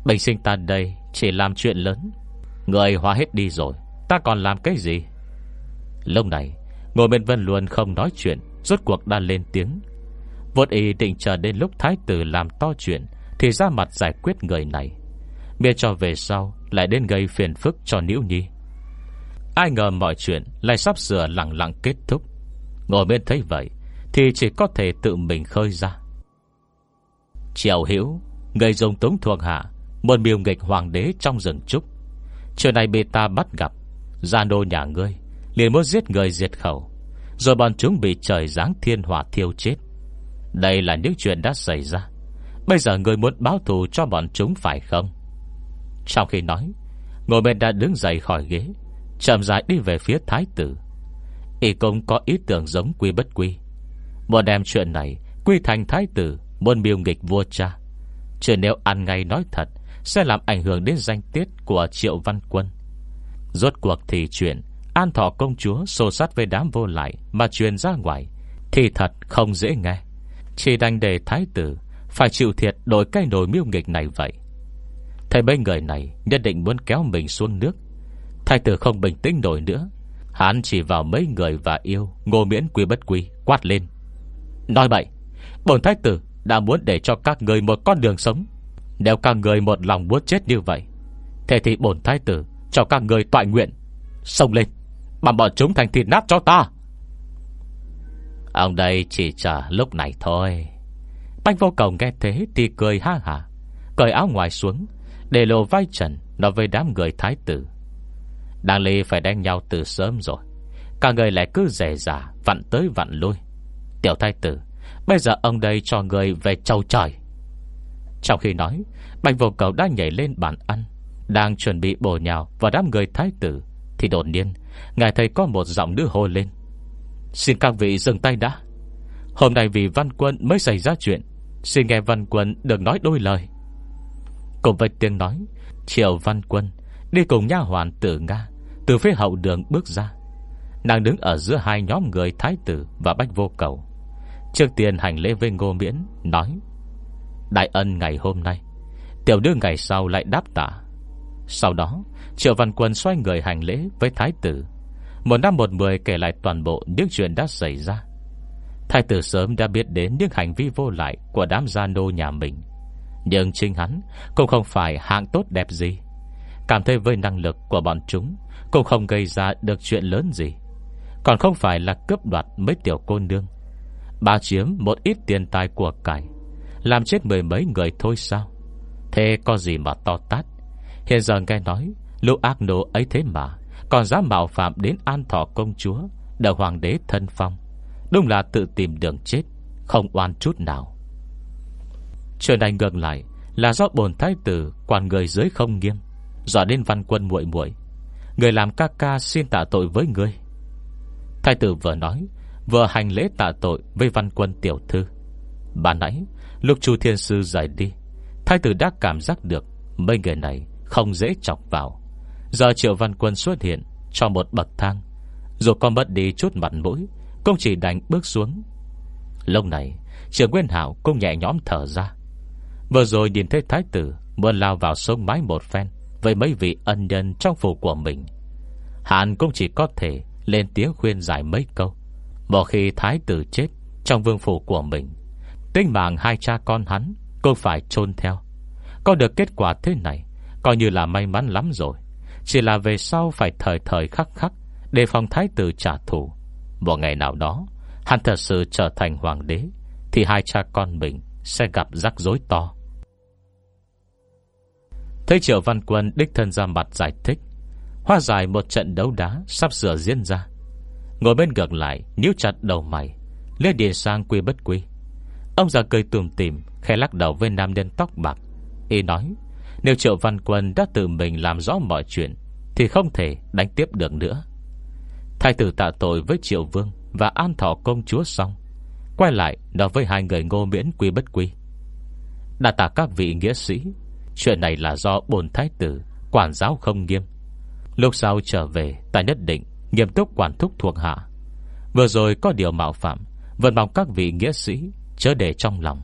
Bình sinh ta đây chỉ làm chuyện lớn. Người hóa hết đi rồi, Ta còn làm cái gì? Lúc này Ngồi bên Vân luôn không nói chuyện, Rốt cuộc đã lên tiếng. Vốn ý định chờ đến lúc thái tử làm to chuyện, Thì ra mặt giải quyết người này. Miễn cho về sau, Lại đến gây phiền phức cho Nữ Nhi. Ai ngờ mọi chuyện Lại sắp sửa lặng lặng kết thúc. Ngồi bên thấy vậy thì chỉ có thể tự mình khơi ra. Triệu hiểu Người dùng túng thuộc hạ, Một miêu nghịch hoàng đế trong rừng trúc. Chuyện này bị ta bắt gặp Gia nô nhà ngươi, liền muốn giết người diệt khẩu, Rồi bọn chúng bị trời giáng thiên hỏa thiêu chết. Đây là những chuyện đã xảy ra, Bây giờ người muốn báo thù cho bọn chúng phải không? Trong khi nói Ngồi bên đã đứng dậy khỏi ghế, Chậm rãi đi về phía thái tử. Y cũng có ý tưởng giống quy bất quy. Muốn đem chuyện này Quy thành thái tử Muốn biêu nghịch vua cha. Chứ nếu ăn ngay nói thật, Sẽ làm ảnh hưởng đến danh tiết của triệu văn quân. Rốt cuộc thì chuyện An thọ công chúa xô sát với đám vô lại Mà truyền ra ngoài, Thì thật không dễ nghe. Chỉ đành để thái tử Phải chịu thiệt đổi cây nồi miêu nghịch này vậy. Thầy mấy người này Nhất định muốn kéo mình xuống nước. Thái tử không bình tĩnh nổi nữa. Hắn chỉ vào mấy người và yêu, Ngô miễn quy bất quy, Quát lên. Nói bậy Bồn thái tử đã muốn để cho các người một con đường sống. Nếu các người một lòng muốn chết như vậy, Thế thì bổn thái tử Cho các người tọa nguyện, Xông lên Bằng bọn chúng thành thịt nát cho ta. Ông đây chỉ chờ lúc này thôi. Bách vô cầu nghe thế Thì cười ha hả Cởi áo ngoài xuống, Để lộ vai trần Nói với đám người thái tử. Đang ly phải đánh nhau từ sớm rồi, Cả người lại cứ rẻ rả, Vặn tới vặn lui. Tiểu thái tử. Bây giờ ông đây cho người về châu trời. Trong khi nói, Bạch vô cầu đã nhảy lên bàn ăn, Đang chuẩn bị bổ nhào vào đám người thái tử, Thì đột nhiên Ngài thấy có một giọng nữ hô lên. Xin các vị dừng tay đã. Hôm nay vì văn quân mới xảy ra chuyện, Xin nghe văn quân đừng nói đôi lời. Cùng với tiếng nói, Triệu văn quân Đi cùng nha hoàn tử Nga Từ phía hậu đường bước ra. Nàng đứng ở giữa hai nhóm người thái tử Và bách vô cầu. Trước tiên hành lễ với ngô miễn, Nói, Đại ân ngày hôm nay, Tiểu đương ngày sau lại đáp tạ. Sau đó, Triệu văn quân xoay người hành lễ với thái tử. Một năm một mười kể lại toàn bộ Những chuyện đã xảy ra. Thái tử sớm đã biết đến những hành vi vô lại Của đám gia nô nhà mình. Nhưng chính hắn Cũng không phải hạng tốt đẹp gì. Cảm thấy với năng lực của bọn chúng Cũng không gây ra được chuyện lớn gì. Còn không phải là cướp đoạt mấy tiểu cô nương. Bà chiếm một ít tiền tài của cải. Làm chết mười mấy người thôi sao? Thế có gì mà to tát? Hiện giờ nghe nói, Lũ ác nô ấy thế mà, Còn dám mạo phạm đến an thọ công chúa Đợi hoàng đế thân phong. Đúng là tự tìm đường chết, Không oan chút nào. Chuyện này ngược lại, Là do bồn thái tử Quản người dưới không nghiêm, Dọa đến văn quân muội muội. Người làm ca ca xin tạ tội với người. Thái tử vừa nói Vừa hành lễ tạ tội với văn quân tiểu thư. Bà nãy, Lúc chu thiên sư rời đi, Thái tử đã cảm giác được Mấy người này không dễ chọc vào. Giờ triệu văn quân xuất hiện Cho một bậc thang, Dù con mất đi chút mặt mũi, Cũng chỉ đánh bước xuống. Lâu này, Triệu Nguyên Hảo cũng nhẹ nhõm thở ra. Vừa rồi nhìn thấy thái tử Muốn lao vào sông mái một phen Với mấy vị ân nhân trong phủ của mình, hàn cũng chỉ có thể Lên tiếng khuyên giải mấy câu. Một khi thái tử chết Trong vương phủ của mình Tinh mạng hai cha con hắn Cũng phải chôn theo. Có được kết quả thế này, Coi như là may mắn lắm rồi. Chỉ là về sau phải thời thời khắc khắc Để phòng thái tử trả thù. Một ngày nào đó, Hắn thật sự trở thành hoàng đế, Thì hai cha con mình Sẽ gặp rắc rối to. Thấy triệu văn quân Đích thân ra mặt giải thích Hoa giải một trận đấu đá Sắp sửa diễn ra Ngồi bên gần lại, níu chặt đầu mày, Lê điện sang quy bất quy Ông già cười tùm tìm, Khẽ lắc đầu với nam nhân tóc bạc. Y nói, Nếu triệu văn quân đã tự mình làm rõ mọi chuyện, Thì không thể đánh tiếp được nữa. Thái tử tạ tội với triệu vương Và an thọ công chúa xong, Quay lại nói với hai người ngô miễn quy bất quy Đã tạ các vị nghĩa sĩ, Chuyện này là do bồn thái tử, Quản giáo không nghiêm. Lúc sau trở về ta nhất định Nghiêm túc quản thúc thuộc hạ. Vừa rồi có điều mạo phạm, Vẫn mong các vị nghĩa sĩ Chớ để trong lòng.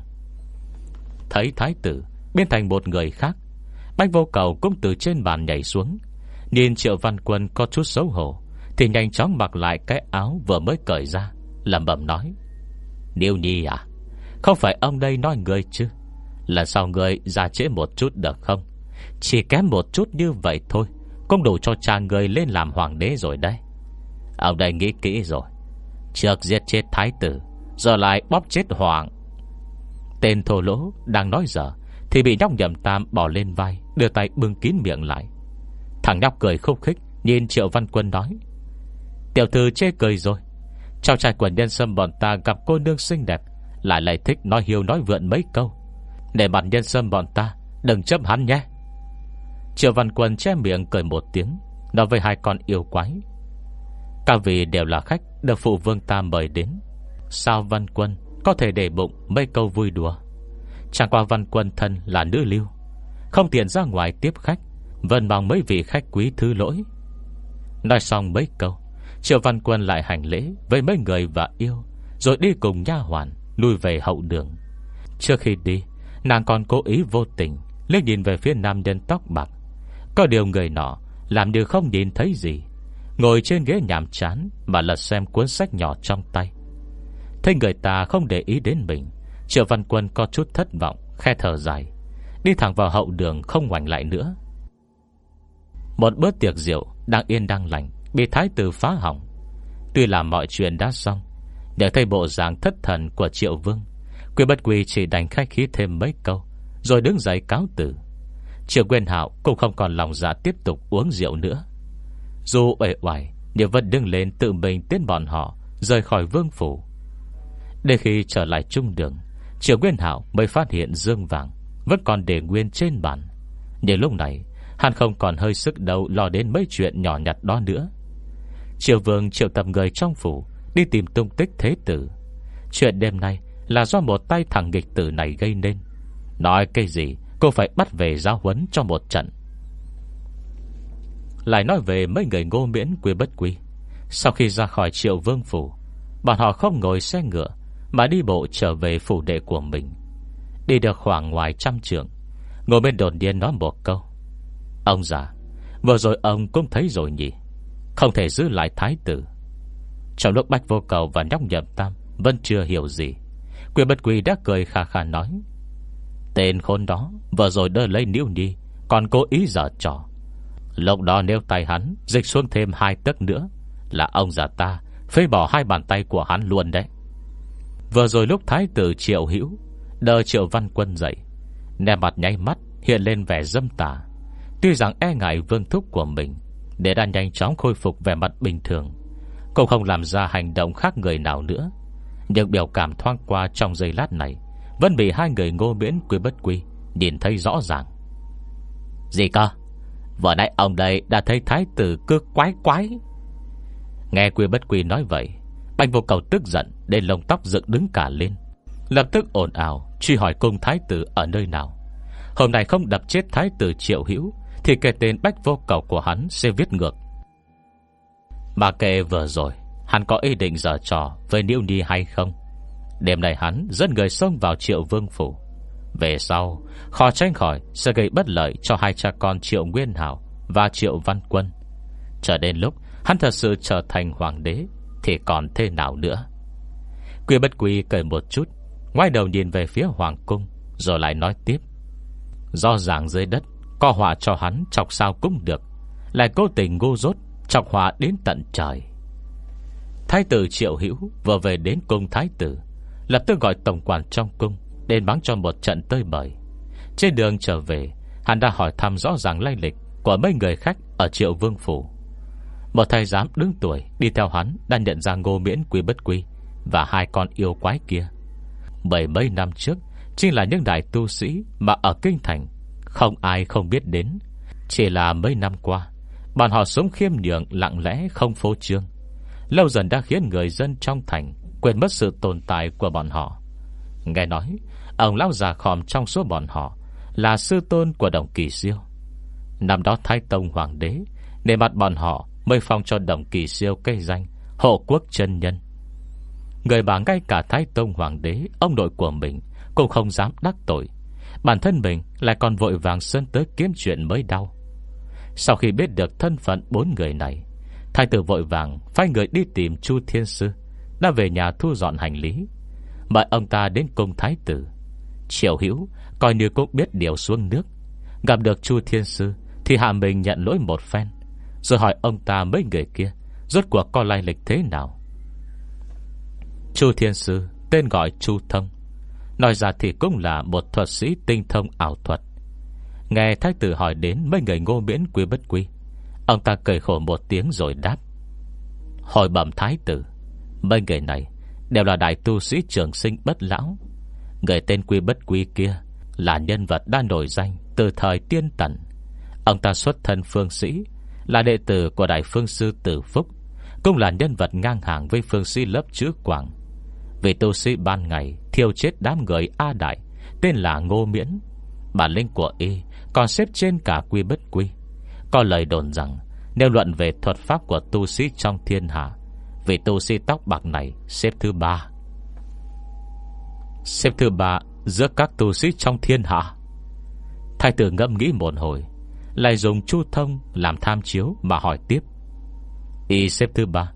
Thấy thái tử, biến thành một người khác. Bách vô cầu cũng từ trên bàn nhảy xuống. Nhìn triệu văn quân có chút xấu hổ, Thì nhanh chóng mặc lại cái áo Vừa mới cởi ra Lầm bẩm nói Điêu nhi à Không phải ông đây nói người chứ? Lần sau người ra chế một chút được không? Chỉ kém một chút như vậy thôi, Cũng đủ cho cha người lên làm hoàng đế rồi đấy. Ông đây nghĩ kỹ rồi. Trước giết chết thái tử, Giờ lại bóp chết hoàng. Tên thô lỗ đang nói giờ Thì bị nhóc nhầm tam bỏ lên vai, Đưa tay bưng kín miệng lại. Thằng nhóc cười khúc khích, Nhìn Triệu Văn Quân nói, Tiểu thư chê cười rồi. Trong trai của nhân sâm bọn ta gặp cô nương xinh đẹp, Lại lại thích nói hiếu nói vượn mấy câu. Để mặt nhân sâm bọn ta, Đừng chấp hắn nhé. Triệu Văn Quân che miệng cười một tiếng, Nói với hai con yêu quái Cả vị đều là khách Được phụ vương ta mời đến. Sao Văn Quân có thể để bụng Mấy câu vui đùa? Chẳng qua Văn Quân thân là nữ lưu, Không tiện ra ngoài tiếp khách, Vẫn mong mấy vị khách quý thứ lỗi. Nói xong mấy câu, Triệu Văn Quân lại hành lễ Với mấy người và yêu, Rồi đi cùng nha hoàn Lui về hậu đường. Trước khi đi, Nàng còn cố ý vô tình Lên nhìn về phía nam nhân tóc bạc. Có điều người nọ Làm điều không nhìn thấy gì Ngồi trên ghế nhàm chán Mà lật xem cuốn sách nhỏ trong tay. Thấy người ta không để ý đến mình, Triệu Văn Quân có chút thất vọng, Khe thở dài, Đi thẳng vào hậu đường không ngoảnh lại nữa. Một bữa tiệc rượu Đang yên đang lành, Bị thái tử phá hỏng. Tuy là mọi chuyện đã xong Để thấy bộ dạng thất thần của Triệu Vương, Quy bất quy chỉ đành khách khí thêm mấy câu, Rồi đứng dậy cáo tử. Triệu Nguyên Hạo cũng không còn lòng dạ tiếp tục uống rượu nữa. Dù bể oải, Nhưng vẫn đứng lên tự mình tiến bọn họ Rời khỏi vương phủ. Đến khi trở lại trung đường Triệu Nguyên Hảo mới phát hiện Dương Vàng Vẫn còn để nguyên trên bàn. Nhưng lúc này, Hắn không còn hơi sức đâu lo đến mấy chuyện nhỏ nhặt đó nữa. Triều vương triệu tập người trong phủ Đi tìm tung tích thế tử. Chuyện đêm nay Là do một tay thằng nghịch tử này gây nên. Nói cái gì, Cô phải bắt về giáo huấn cho một trận. Lại nói về mấy người ngô miễn quy bất quy. Sau khi ra khỏi triệu vương phủ, Bọn họ không ngồi xe ngựa, Mà đi bộ trở về phủ đệ của mình. Đi được khoảng ngoài trăm trường Ngồi bên đồn điên nói một câu. Ông già, Vừa rồi ông cũng thấy rồi nhỉ? Không thể giữ lại thái tử. Trong lúc Bách Vô Cầu và nhóc nhậm tam Vẫn chưa hiểu gì Quyền bất quỳ đã cười khà khà nói. Tên khôn đó, Vừa rồi đỡ lấy níu đi Còn cố ý giở trò. Lúc đó nếu tay hắn Dịch xuống thêm hai tấc nữa Là ông già ta Phê bỏ hai bàn tay của hắn luôn đấy. Vừa rồi lúc thái tử triệu hữu Đờ triệu văn quân dậy Nè mặt nháy mắt hiện lên vẻ dâm tà. Tuy rằng e ngại vương thúc của mình Để đã nhanh chóng khôi phục vẻ mặt bình thường, Cũng không làm ra hành động khác người nào nữa, Nhưng biểu cảm thoáng qua trong giây lát này Vẫn bị hai người ngô miễn quy bất quy Nhìn thấy rõ ràng. Gì cơ? Vừa nãy ông đây đã thấy thái tử cứ quái quái. Nghe quy bất quy nói vậy, Bành vô cầu tức giận Đến lông tóc dựng đứng cả lên. Lập tức ồn ào, Truy hỏi cung thái tử ở nơi nào. Hôm nay không đập chết thái tử triệu hữu, Thì kể tên bách vô cầu của hắn Sẽ viết ngược. Mà kệ vừa rồi, Hắn có ý định giở trò với Niêu Ni hay không? Đêm nay hắn dẫn người xông vào triệu vương phủ. Về sau, Khó tránh khỏi sẽ gây bất lợi Cho hai cha con triệu Nguyên Hảo Và triệu Văn Quân. Trở đến lúc hắn thật sự trở thành hoàng đế, Thì còn thế nào nữa? Quy bất quy cười một chút, Ngoái đầu nhìn về phía hoàng cung, Rồi lại nói tiếp. Do ràng dưới đất Co họa cho hắn chọc sao cũng được, Lại cố tình ngu rốt Chọc họa đến tận trời. Thái tử triệu hữu vừa về đến cung thái tử, Lập tức gọi tổng quản trong cung Đến bắn cho một trận tơi bời. Trên đường trở về, Hắn đã hỏi thăm rõ ràng lai lịch Của mấy người khách ở triệu vương phủ. Một thầy giám đứng tuổi Đi theo hắn đã nhận ra ngô miễn quý bất quý Và hai con yêu quái kia. Bảy mấy năm trước, Chính là những đại tu sĩ Mà ở Kinh Thành Không ai không biết đến. Chỉ là mấy năm qua, Bọn họ sống khiêm nhường, lặng lẽ, không phô trương. Lâu dần đã khiến người dân trong thành Quên mất sự tồn tại của bọn họ. Nghe nói, Ông lão già khòm trong số bọn họ Là sư tôn của đồng kỳ siêu. Năm đó Thái Tông Hoàng đế Để mặt bọn họ Mới phong cho đồng kỳ siêu cây danh Hộ quốc chân nhân. Người bà ngay cả Thái Tông Hoàng đế, Ông nội của mình Cũng không dám đắc tội. Bản thân mình lại còn vội vàng sơn tới kiếm chuyện mới đau. Sau khi biết được thân phận bốn người này, Thái tử vội vàng Phái người đi tìm Chu Thiên Sư, Đã về nhà thu dọn hành lý. Mời ông ta đến cung Thái tử. Triệu hữu, Coi như cũng biết điều xuống nước. Gặp được Chu Thiên Sư, Thì hạ mình nhận lỗi một phen, Rồi hỏi ông ta mấy người kia, Rốt cuộc có lai lịch thế nào? Chu Thiên Sư, Tên gọi Chu Thông, Nói ra thì cũng là một thuật sĩ tinh thông ảo thuật. Nghe thái tử hỏi đến Mấy người ngô miễn quy bất quy, Ông ta cười khổ một tiếng rồi đáp. Hồi bẩm thái tử, Mấy người này Đều là đại tu sĩ trường sinh bất lão. Người tên quy bất quy kia Là nhân vật đã nổi danh Từ thời tiên tần. Ông ta xuất thân phương sĩ, Là đệ tử của đại phương sư Tử Phúc, Cũng là nhân vật ngang hàng với phương sĩ lớp chữ Quảng. Vì tu sĩ ban ngày Thiêu chết đám người A Đại, Tên là Ngô Miễn. Bản linh của y còn xếp trên cả quy bất quy. Có lời đồn rằng, Nếu luận về thuật pháp của tu sĩ trong thiên hạ Vị tu sĩ tóc bạc này, Xếp thứ ba. Xếp thứ ba, Giữa các tu sĩ trong thiên hạ. Thái tử ngẫm nghĩ một hồi, Lại dùng chu thông làm tham chiếu Mà hỏi tiếp. Y xếp thứ ba,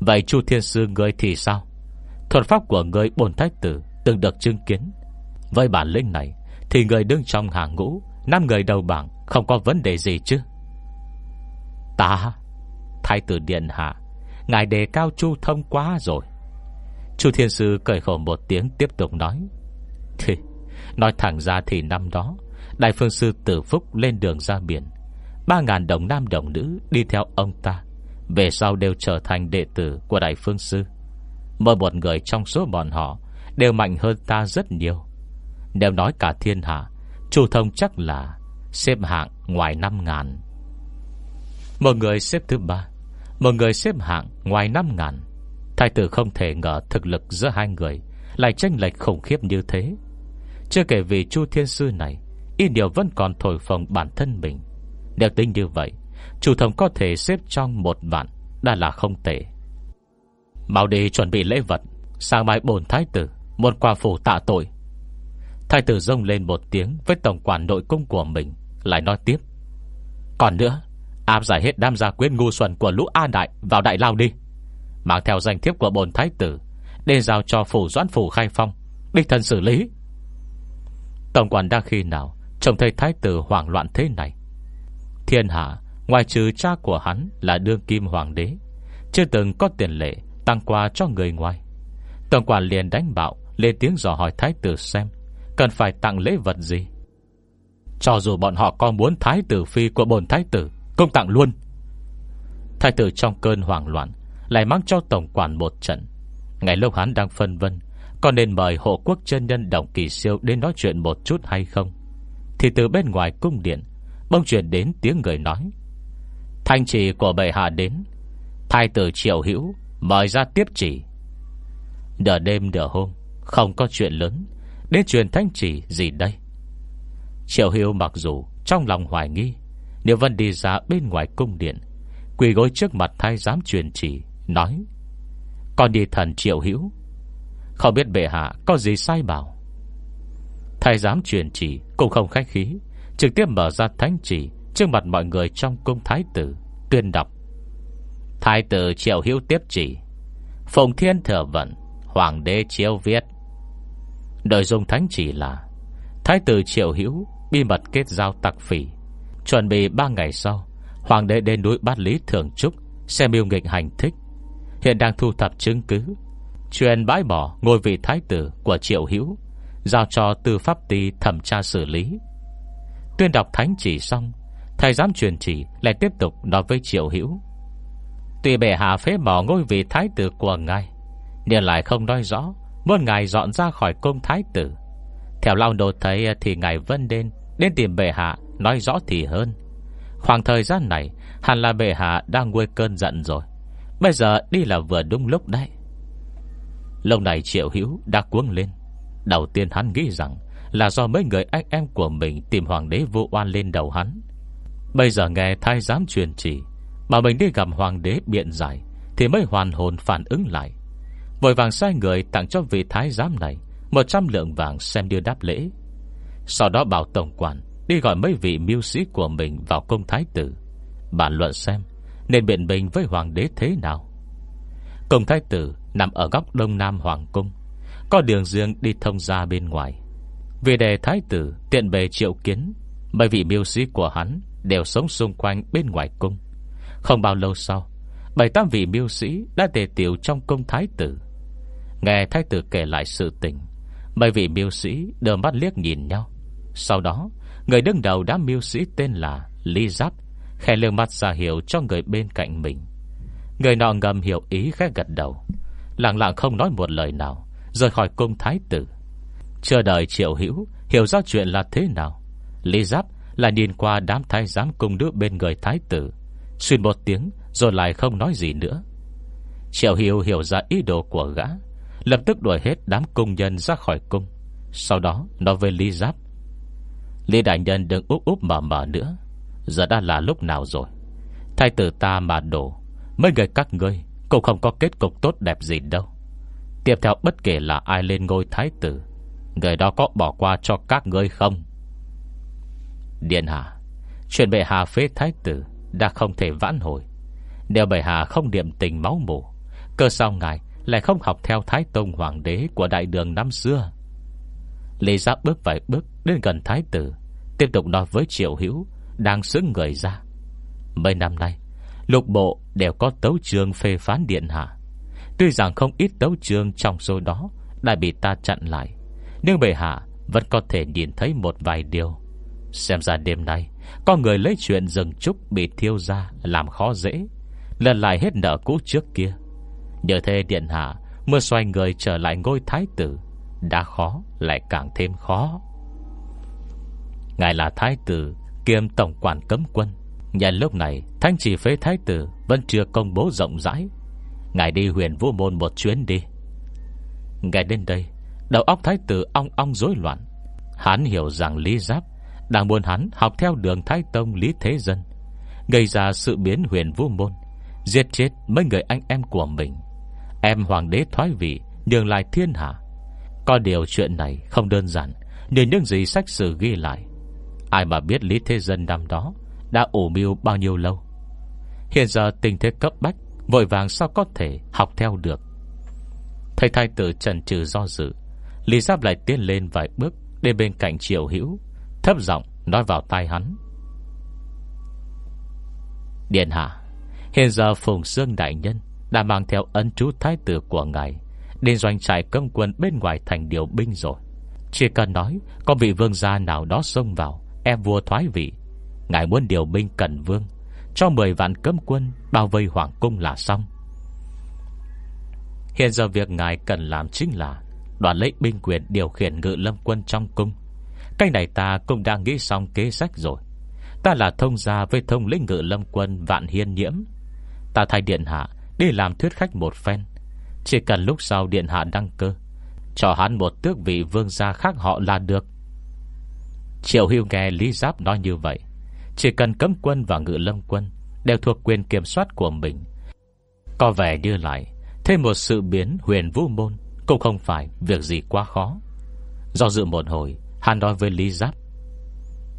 Vậy chu thiên sư ngươi thì sao? Thuật pháp của ngươi bồn thái tử Từng được chứng kiến. Với bản lĩnh này, Thì người đứng trong hàng ngũ, năm người đầu bảng không có vấn đề gì chứ? Ta, Thái tử Điện Hạ Ngài đề cao Chu Thông quá rồi. Chu Thiên Sư cười khổ một tiếng Tiếp tục nói. Thì, Nói thẳng ra thì năm đó, Đại Phương Sư Tử Phúc lên đường ra biển. Ba ngàn đồng nam đồng nữ Đi theo ông ta, Về sau đều trở thành đệ tử của Đại Phương Sư. Mỗi một người trong số bọn họ Đều mạnh hơn ta rất nhiều. Nếu nói cả thiên hạ, Chu thông chắc là Xếp hạng ngoài 5 ngàn. Một người xếp thứ ba một người xếp hạng ngoài 5 ngàn. Thái tử không thể ngờ thực lực giữa hai người Lại tranh lệch khủng khiếp như thế. Chưa kể vì Chu Thiên Sư này, Y điều vẫn còn thổi phồng bản thân mình. Nếu tính như vậy, Chủ thông có thể xếp trong một vạn Đã là không tệ. Bảo đi chuẩn bị lễ vật. Sang mai bổn thái tử Một quà phủ tạ tội. Thái tử rông lên một tiếng Với tổng quản nội cung của mình, Lại nói tiếp. Còn nữa Áp giải hết đám gia quyến ngu xuẩn của lũ A Đại Vào đại lao đi. Mang theo danh thiếp của bồn thái tử Để giao cho phủ doãn phủ khai phong, Đích thân xử lý. Tổng quản đang khi nào Trông thấy thái tử hoảng loạn thế này? Thiên hạ, Ngoài trừ cha của hắn là đương kim hoàng đế, Chưa từng có tiền lệ Tăng qua cho người ngoài. Tổng quản liền đánh bạo, Lên tiếng dò hỏi thái tử xem Cần phải tặng lễ vật gì. Cho dù bọn họ có muốn thái tử phi Của bồn thái tử công tặng luôn. Thái tử trong cơn hoảng loạn, Lại mang cho tổng quản một trận. Ngày lúc hắn đang phân vân, Có nên mời hộ quốc chân nhân Đồng Kỳ Siêu Đến nói chuyện một chút hay không? Thì từ bên ngoài cung điện Bông chuyển đến tiếng người nói. Thanh trì của bệ hạ đến. Thái tử triệu hữu, Mời ra tiếp chỉ. Nửa đêm nửa hôm, Không có chuyện lớn. Đến truyền thanh chỉ gì đây? Triệu hữu mặc dù trong lòng hoài nghi nếu vân đi ra bên ngoài cung điện, Quỳ gối trước mặt thái giám truyền chỉ, Nói, Con đi thần triệu hữu, Không biết bệ hạ có gì sai bảo? Thái giám truyền chỉ Cũng không khách khí, Trực tiếp mở ra thánh chỉ Trước mặt mọi người trong cung thái tử, Tuyên đọc. Thái tử triệu hữu tiếp chỉ Phùng thiên thừa vận, Hoàng đế chiêu viết. Nội dung thánh chỉ là, Thái tử triệu hữu, Bí mật kết giao tặc phỉ. Chuẩn bị 3 ngày sau, Hoàng đế đến núi bát lý thường trúc, Xem yêu nghịch hành thích. Hiện đang thu thập chứng cứ, Truyền bãi bỏ ngôi vị thái tử của triệu hữu, Giao cho tư pháp ty thẩm tra xử lý. Tuyên đọc thánh chỉ xong, Thầy giám truyền chỉ lại tiếp tục nói với triệu hữu. Tuy bệ hạ phế bỏ ngôi vị thái tử của ngài, Nhưng lại không nói rõ, Muốn ngài dọn ra khỏi cung thái tử. Theo lao đồ thấy thì ngài vân đến Đến tìm bệ hạ Nói rõ thì hơn. Khoảng thời gian này, Hẳn là bệ hạ đang nguôi cơn giận rồi. Bây giờ đi là vừa đúng lúc đấy. Lâu này triệu hữu đã cuống lên. Đầu tiên hắn nghĩ rằng Là do mấy người anh em của mình Tìm hoàng đế vô oan lên đầu hắn. Bây giờ nghe thái giám truyền chỉ, Mà mình đi gặp hoàng đế biện giải, Thì mới hoàn hồn phản ứng lại. Vội vàng sai người tặng cho vị thái giám này Một trăm lượng vàng xem đưa đáp lễ. Sau đó bảo tổng quản Đi gọi mấy vị miêu sĩ của mình Vào công thái tử. Bàn luận xem, Nên biện bình với hoàng đế thế nào? Công thái tử nằm ở góc đông nam hoàng cung, Có đường riêng đi thông ra bên ngoài. Vì đề thái tử tiện bề triệu kiến, Mấy vị miêu sĩ của hắn Đều sống xung quanh bên ngoài cung. Không bao lâu sau, Bảy tam vị miêu sĩ đã tề tiểu trong công thái tử. Nghe thái tử kể lại sự tình, Mấy vị miêu sĩ đều mắt liếc nhìn nhau. Sau đó Người đứng đầu đám miêu sĩ tên là Lý Giáp, Khẽ lương mắt ra hiểu cho người bên cạnh mình. Người nọ ngầm hiểu ý khẽ gật đầu, Lặng lặng không nói một lời nào, Rời khỏi cung thái tử. Chờ đợi triệu hữu, Hiểu ra chuyện là thế nào Lý Giáp là nhìn qua đám thái giám cung nữ bên người thái tử, Xuyên một tiếng Rồi lại không nói gì nữa. Triệu hiểu hiểu ra ý đồ của gã, Lập tức đuổi hết đám cung nhân ra khỏi cung, Sau đó nói với Lý Giáp. Lý Đại Nhân đừng úp úp mở mở nữa. Giờ đã là lúc nào rồi? Thái tử ta mà đổ, Mấy người các ngươi Cũng không có kết cục tốt đẹp gì đâu. Tiếp theo bất kể là ai lên ngôi thái tử, Người đó có bỏ qua cho các ngươi không? Điện hạ, Chuyện bệ hạ phế thái tử Đã không thể vãn hồi. Nếu bệ hạ không niệm tình máu mù Cơ sao ngài lại không học theo Thái Tông Hoàng đế Của đại đường năm xưa? Lê Giáp bước vài bước đến gần Thái tử Tiếp tục nói với Triệu Hữu, Đang xứng người ra. Mấy năm nay, Lục bộ đều có tấu trường phê phán điện hạ. Tuy rằng không ít tấu trường trong số đó Đã bị ta chặn lại, Nhưng bệ hạ vẫn có thể nhìn thấy một vài điều. Xem ra đêm nay, Có người lấy chuyện rừng trúc bị thiêu ra Làm khó dễ, Lần lại hết nợ cũ trước kia. Nhờ thế điện hạ Mưa xoay người trở lại ngôi thái tử, Đã khó lại càng thêm khó. Ngài là thái tử, Kiêm tổng quản cấm quân. Nhân lúc này Thanh chỉ phế thái tử Vẫn chưa công bố rộng rãi. Ngài đi huyền vũ môn một chuyến đi. Ngài đến đây, Đầu óc thái tử ong ong rối loạn. Hắn hiểu rằng Lý Giáp Đang muốn hắn học theo đường Thái Tông, Lý Thế Dân, Gây ra sự biến huyền vũ môn, Giết chết mấy người anh em của mình. Em hoàng đế thoái vị, Nhường lại thiên hạ. Có điều chuyện này không đơn giản Như những gì sách sử ghi lại Ai mà biết Lý Thế Dân năm đó Đã ủ mưu bao nhiêu lâu? Hiện giờ tình thế cấp bách, Vội vàng sao có thể học theo được? Thầy thái tử trần trừ do dự, Lý Giáp lại tiến lên vài bước Đến bên cạnh Triệu Hữu, Thấp giọng nói vào tai hắn. Điện hạ, Hiện giờ Phùng Sương Đại Nhân Đã mang theo ân chú thái tử của ngài Đến doanh trại công quân bên ngoài thành điều binh rồi. Chỉ cần nói Có vị vương gia nào đó xông vào Em vua thoái vị. Ngài muốn điều binh cần vương, Cho 10 vạn cấm quân Bao vây hoàng cung là xong. Hiện giờ việc ngài cần làm chính là Đoàn lấy binh quyền điều khiển ngự lâm quân trong cung. Cách này ta cũng đã nghĩ xong kế sách rồi. Ta là thông gia với thông lĩnh ngự lâm quân Vạn Hiên Nhiễm. Ta thay Điện Hạ Đi làm thuyết khách một phen. Chỉ cần lúc sau Điện Hạ đăng cơ, Cho hắn một tước vị vương gia khác họ là được. Triệu Hưu nghe Lý Giáp nói như vậy, Chỉ cần cấm quân và ngự lâm quân Đều thuộc quyền kiểm soát của mình. Có vẻ như lại Thêm một sự biến huyền vũ môn Cũng không phải việc gì quá khó. Do dự một hồi, Hắn nói với Lý Giáp,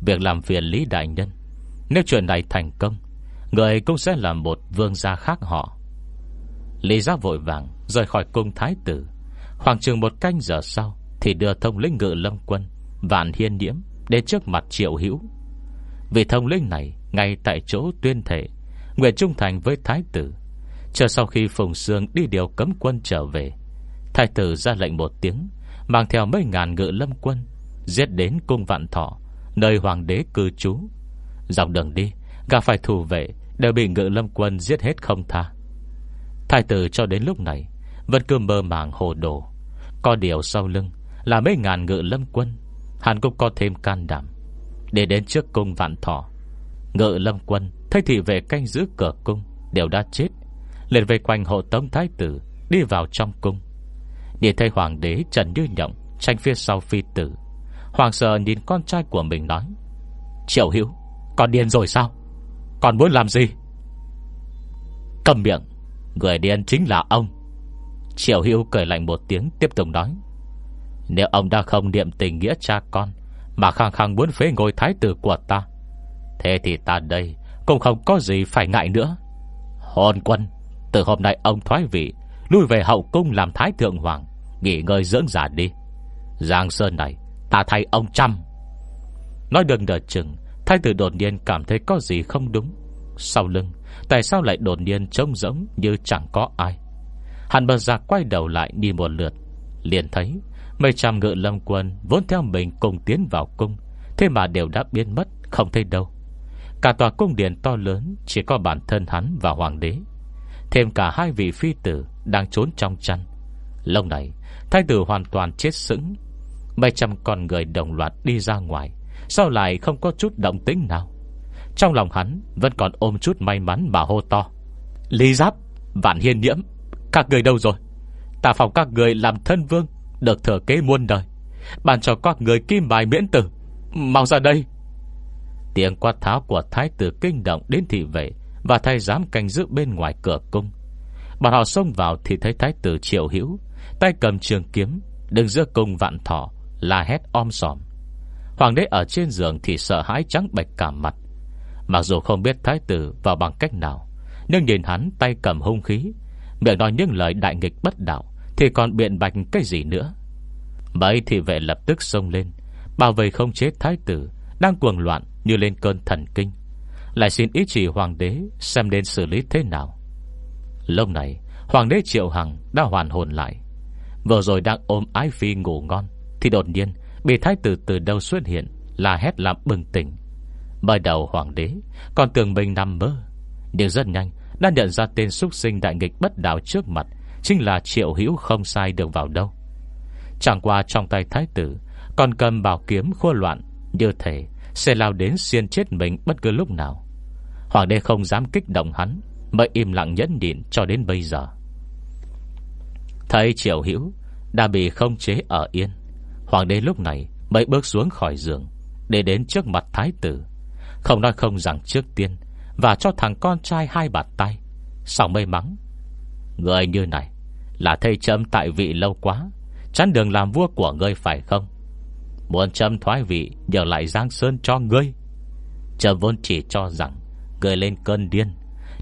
Việc làm phiền Lý Đại Nhân, Nếu chuyện này thành công, Người cũng sẽ là một vương gia khác họ. Lý Giáp vội vàng Rời khỏi cung thái tử. Khoảng chừng một canh giờ sau Thì đưa thông lĩnh ngự lâm quân Vạn hiên nhiễm Đến trước mặt triệu hữu. Vì thông linh này, Ngay tại chỗ tuyên thể Nguyện trung thành với thái tử. Chờ sau khi Phùng Sương đi điều cấm quân trở về, Thái tử ra lệnh một tiếng, Mang theo mấy ngàn ngự lâm quân, Giết đến cung vạn thọ, Nơi hoàng đế cư trú. Dọc đường đi Gặp phải thủ vệ Đều bị ngự lâm quân giết hết không tha. Thái tử cho đến lúc này, Vẫn cứ mơ màng hồ đồ. Có điều sau lưng Là mấy ngàn ngự lâm quân Hắn cũng có thêm can đảm Để đến trước cung vạn thọ. Ngự lâm quân thay thị vệ canh giữ cửa cung, Đều đã chết. Liền về quanh hộ tống thái tử, Đi vào trong cung. Nhìn thấy hoàng đế Trần Như Nhộng Tranh phía sau phi tử, Hoàng sợ nhìn con trai của mình nói, Triệu hữu, Con điên rồi sao? Con muốn làm gì? Cầm miệng, Người điên chính là ông. Triệu hữu cười lạnh một tiếng, Tiếp tục nói nếu ông đã không niệm tình nghĩa cha con, Mà khăng khăng muốn phế ngôi thái tử của ta, Thế thì ta đây Cũng không có gì phải ngại nữa. Hồn quân, từ hôm nay ông thoái vị, Lui về hậu cung làm thái thượng hoàng, Nghỉ ngơi dưỡng giả đi. Giang Sơn này, ta thay ông chăm. Nói đừng đợi chừng, Thái tử đột nhiên cảm thấy có gì không đúng. Sau lưng, Tại sao lại đột nhiên trông giống như chẳng có ai? Hắn bờ ra quay đầu lại đi một lượt, Liền thấy Mấy trăm ngựa lâm quân Vốn theo mình cùng tiến vào cung, Thế mà đều đã biến mất, Không thấy đâu. Cả tòa cung điện to lớn, Chỉ có bản thân hắn và hoàng đế. Thêm cả hai vị phi tử Đang trốn trong chăn. Lâu này, Thái tử hoàn toàn chết sững. Mấy trăm con người đồng loạt đi ra ngoài, Sao lại không có chút động tính nào? Trong lòng hắn Vẫn còn ôm chút may mắn mà hô to. Lý giáp, Vạn hiên nhiễm, Các người đâu rồi? Ta phòng các người làm thân vương. Được thừa kế muôn đời. Bàn cho các người kim bài miễn tử. Mau ra đây. Tiếng quát tháo của thái tử kinh động đến thị vệ và thay giám canh giữ bên ngoài cửa cung. Bọn họ xông vào thì thấy thái tử triệu hữu, Tay cầm trường kiếm, Đứng giữa cung vạn thọ, La hét om sòm. Hoàng đế ở trên giường thì sợ hãi trắng bạch cả mặt. Mặc dù không biết thái tử vào bằng cách nào, Nhưng nhìn hắn tay cầm hung khí, Miệng nói những lời đại nghịch bất đạo. Thì còn biện bạch cái gì nữa? Mấy thì vệ lập tức xông lên, Bảo vệ không chế thái tử, Đang cuồng loạn như lên cơn thần kinh. Lại xin ý chỉ hoàng đế Xem nên xử lý thế nào. Lúc này, Hoàng đế Triệu Hằng đã hoàn hồn lại. Vừa rồi đang ôm ái phi ngủ ngon, Thì đột nhiên Bị thái tử từ đâu xuất hiện Là hét làm bừng tỉnh. Bởi đầu hoàng đế Còn tưởng mình nằm mơ, Nhưng rất nhanh Đã nhận ra tên xuất sinh đại nghịch bất đạo trước mặt Chính là triệu hữu không sai được vào đâu. Chẳng qua trong tay thái tử, Còn cầm bảo kiếm khua loạn, Như thể Sẽ lao đến xiên chết mình bất cứ lúc nào. Hoàng đế không dám kích động hắn, Mới im lặng nhẫn nhịn cho đến bây giờ. Thấy Triệu Hữu Đã bị không chế ở yên, Hoàng đế lúc này mới bước xuống khỏi giường, Để đến trước mặt thái tử. Không nói không rằng trước tiên, Và cho thằng con trai hai bàn tay, Sau mây mắng Người như này Là thầy châm tại vị lâu quá. Chắn đường làm vua của ngươi phải không? Muốn châm thoái vị Nhờ lại Giang Sơn cho ngươi. Chấm vốn chỉ cho rằng Ngươi lên cơn điên,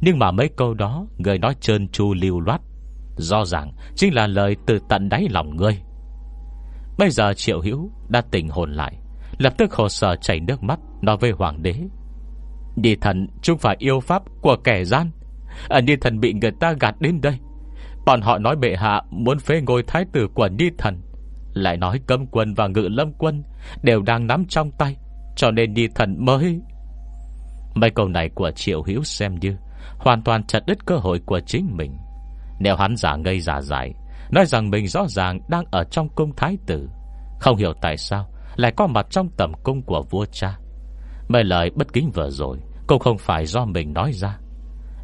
Nhưng mà mấy câu đó Ngươi nói trơn tru lưu loát. Do rằng chính là lời từ tận đáy lòng ngươi. Bây giờ Triệu Hữu đã tỉnh hồn lại, Lập tức hồ sở chảy nước mắt, Nói với hoàng đế. Đi thần, chúng phải yêu pháp của kẻ gian. À, Ở Đi thần bị người ta gạt đến đây Bọn họ nói bệ hạ Muốn phế ngôi thái tử của Ni thần. Lại nói cấm quân và ngự lâm quân Đều đang nắm trong tay, Cho nên Ni thần mới Mấy câu này của Triệu Hữu xem như Hoàn toàn chặt đứt cơ hội của chính mình. Nếu hắn giả ngây giả dại, Nói rằng mình rõ ràng đang ở trong cung thái tử, Không hiểu tại sao Lại có mặt trong tầm cung của vua cha. Mấy lời bất kính vừa rồi Cũng không phải do mình nói ra.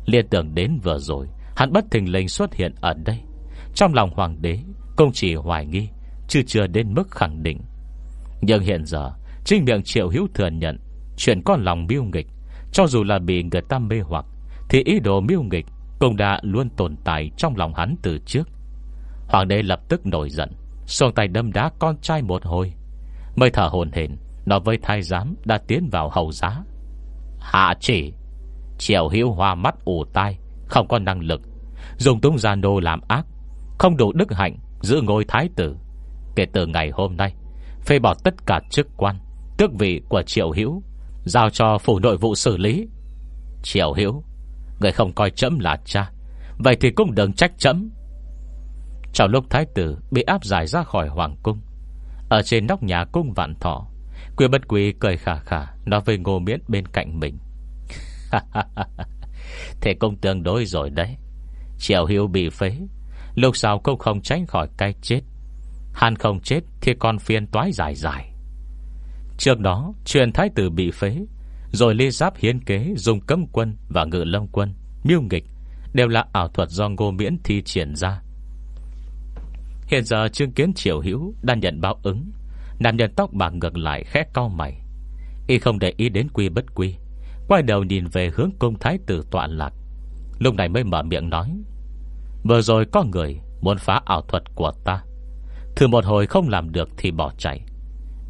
Liên tưởng đến vừa rồi Hắn bất thình lình xuất hiện ở đây. Trong lòng hoàng đế công chỉ hoài nghi, Chứ chưa đến mức khẳng định. Nhưng hiện giờ Trinh miệng triệu hữu thừa nhận, Chuyện con lòng miêu nghịch, Cho dù là bị người ta mê hoặc, Thì ý đồ miêu nghịch Cũng đã luôn tồn tại trong lòng hắn từ trước. Hoàng đế lập tức nổi giận Xuông tay đâm đá con trai một hồi. Mới thở hồn hển, Nói với thái giám đã tiến vào hầu giá. Hạ chỉ, Triệu hữu hoa mắt ủ tai không có năng lực, Dùng tung gia nô làm ác, Không đủ đức hạnh giữ ngôi thái tử. Kể từ ngày hôm nay, Phê bỏ tất cả chức quan, Tước vị của triệu hữu, Giao cho phủ nội vụ xử lý. Triệu hữu, Người không coi chấm là cha, Vậy thì cũng đừng trách chấm trong lúc thái tử bị áp giải ra khỏi hoàng cung, Ở trên nóc nhà cung vạn thọ Quyên bất quý cười khả khả Nói với ngô miễn bên cạnh mình. Thế cũng tương đối rồi đấy. Triệu hiếu bị phế, Lúc sau cũng không tránh khỏi cái chết. Hàn không chết Thì còn phiên toái dài dài. Trước đó Truyền thái tử bị phế, Rồi ly giáp hiến kế Dùng cấm quân và ngự lông quân Miêu nghịch, Đều là ảo thuật do ngô miễn thi triển ra. Hiện giờ chứng kiến Triệu Hữu đang nhận báo ứng, Nam nhân tóc bạc ngược lại khét cao mày. Y không để ý đến quy bất quy. Quay đầu nhìn về hướng cung thái tử tọa lạc. Lúc này mới mở miệng nói, Vừa rồi có người Muốn phá ảo thuật của ta. Thử một hồi không làm được thì bỏ chạy.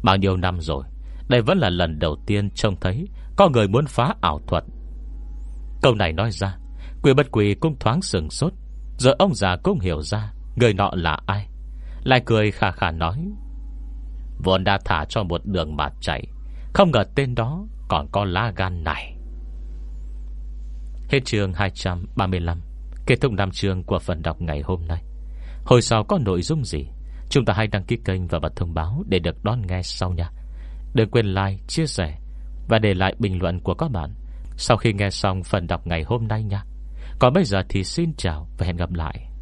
Bao nhiêu năm rồi, Đây vẫn là lần đầu tiên trông thấy Có người muốn phá ảo thuật. Câu này nói ra, Quỷ bất quỷ cũng thoáng sừng sốt. Rồi ông già cũng hiểu ra Người nọ là ai, Lại cười khà khà nói, Vốn đã thả cho một đường mà chạy, Không ngờ tên đó còn có lá gan này. Hết chương 235 Kết thúc năm chương của phần đọc ngày hôm nay. Hồi sau có nội dung gì Chúng ta hãy đăng ký kênh và bật thông báo Để được đón nghe sau nha. Đừng quên like, chia sẻ Và để lại bình luận của các bạn Sau khi nghe xong phần đọc ngày hôm nay nha. Còn bây giờ thì xin chào và hẹn gặp lại.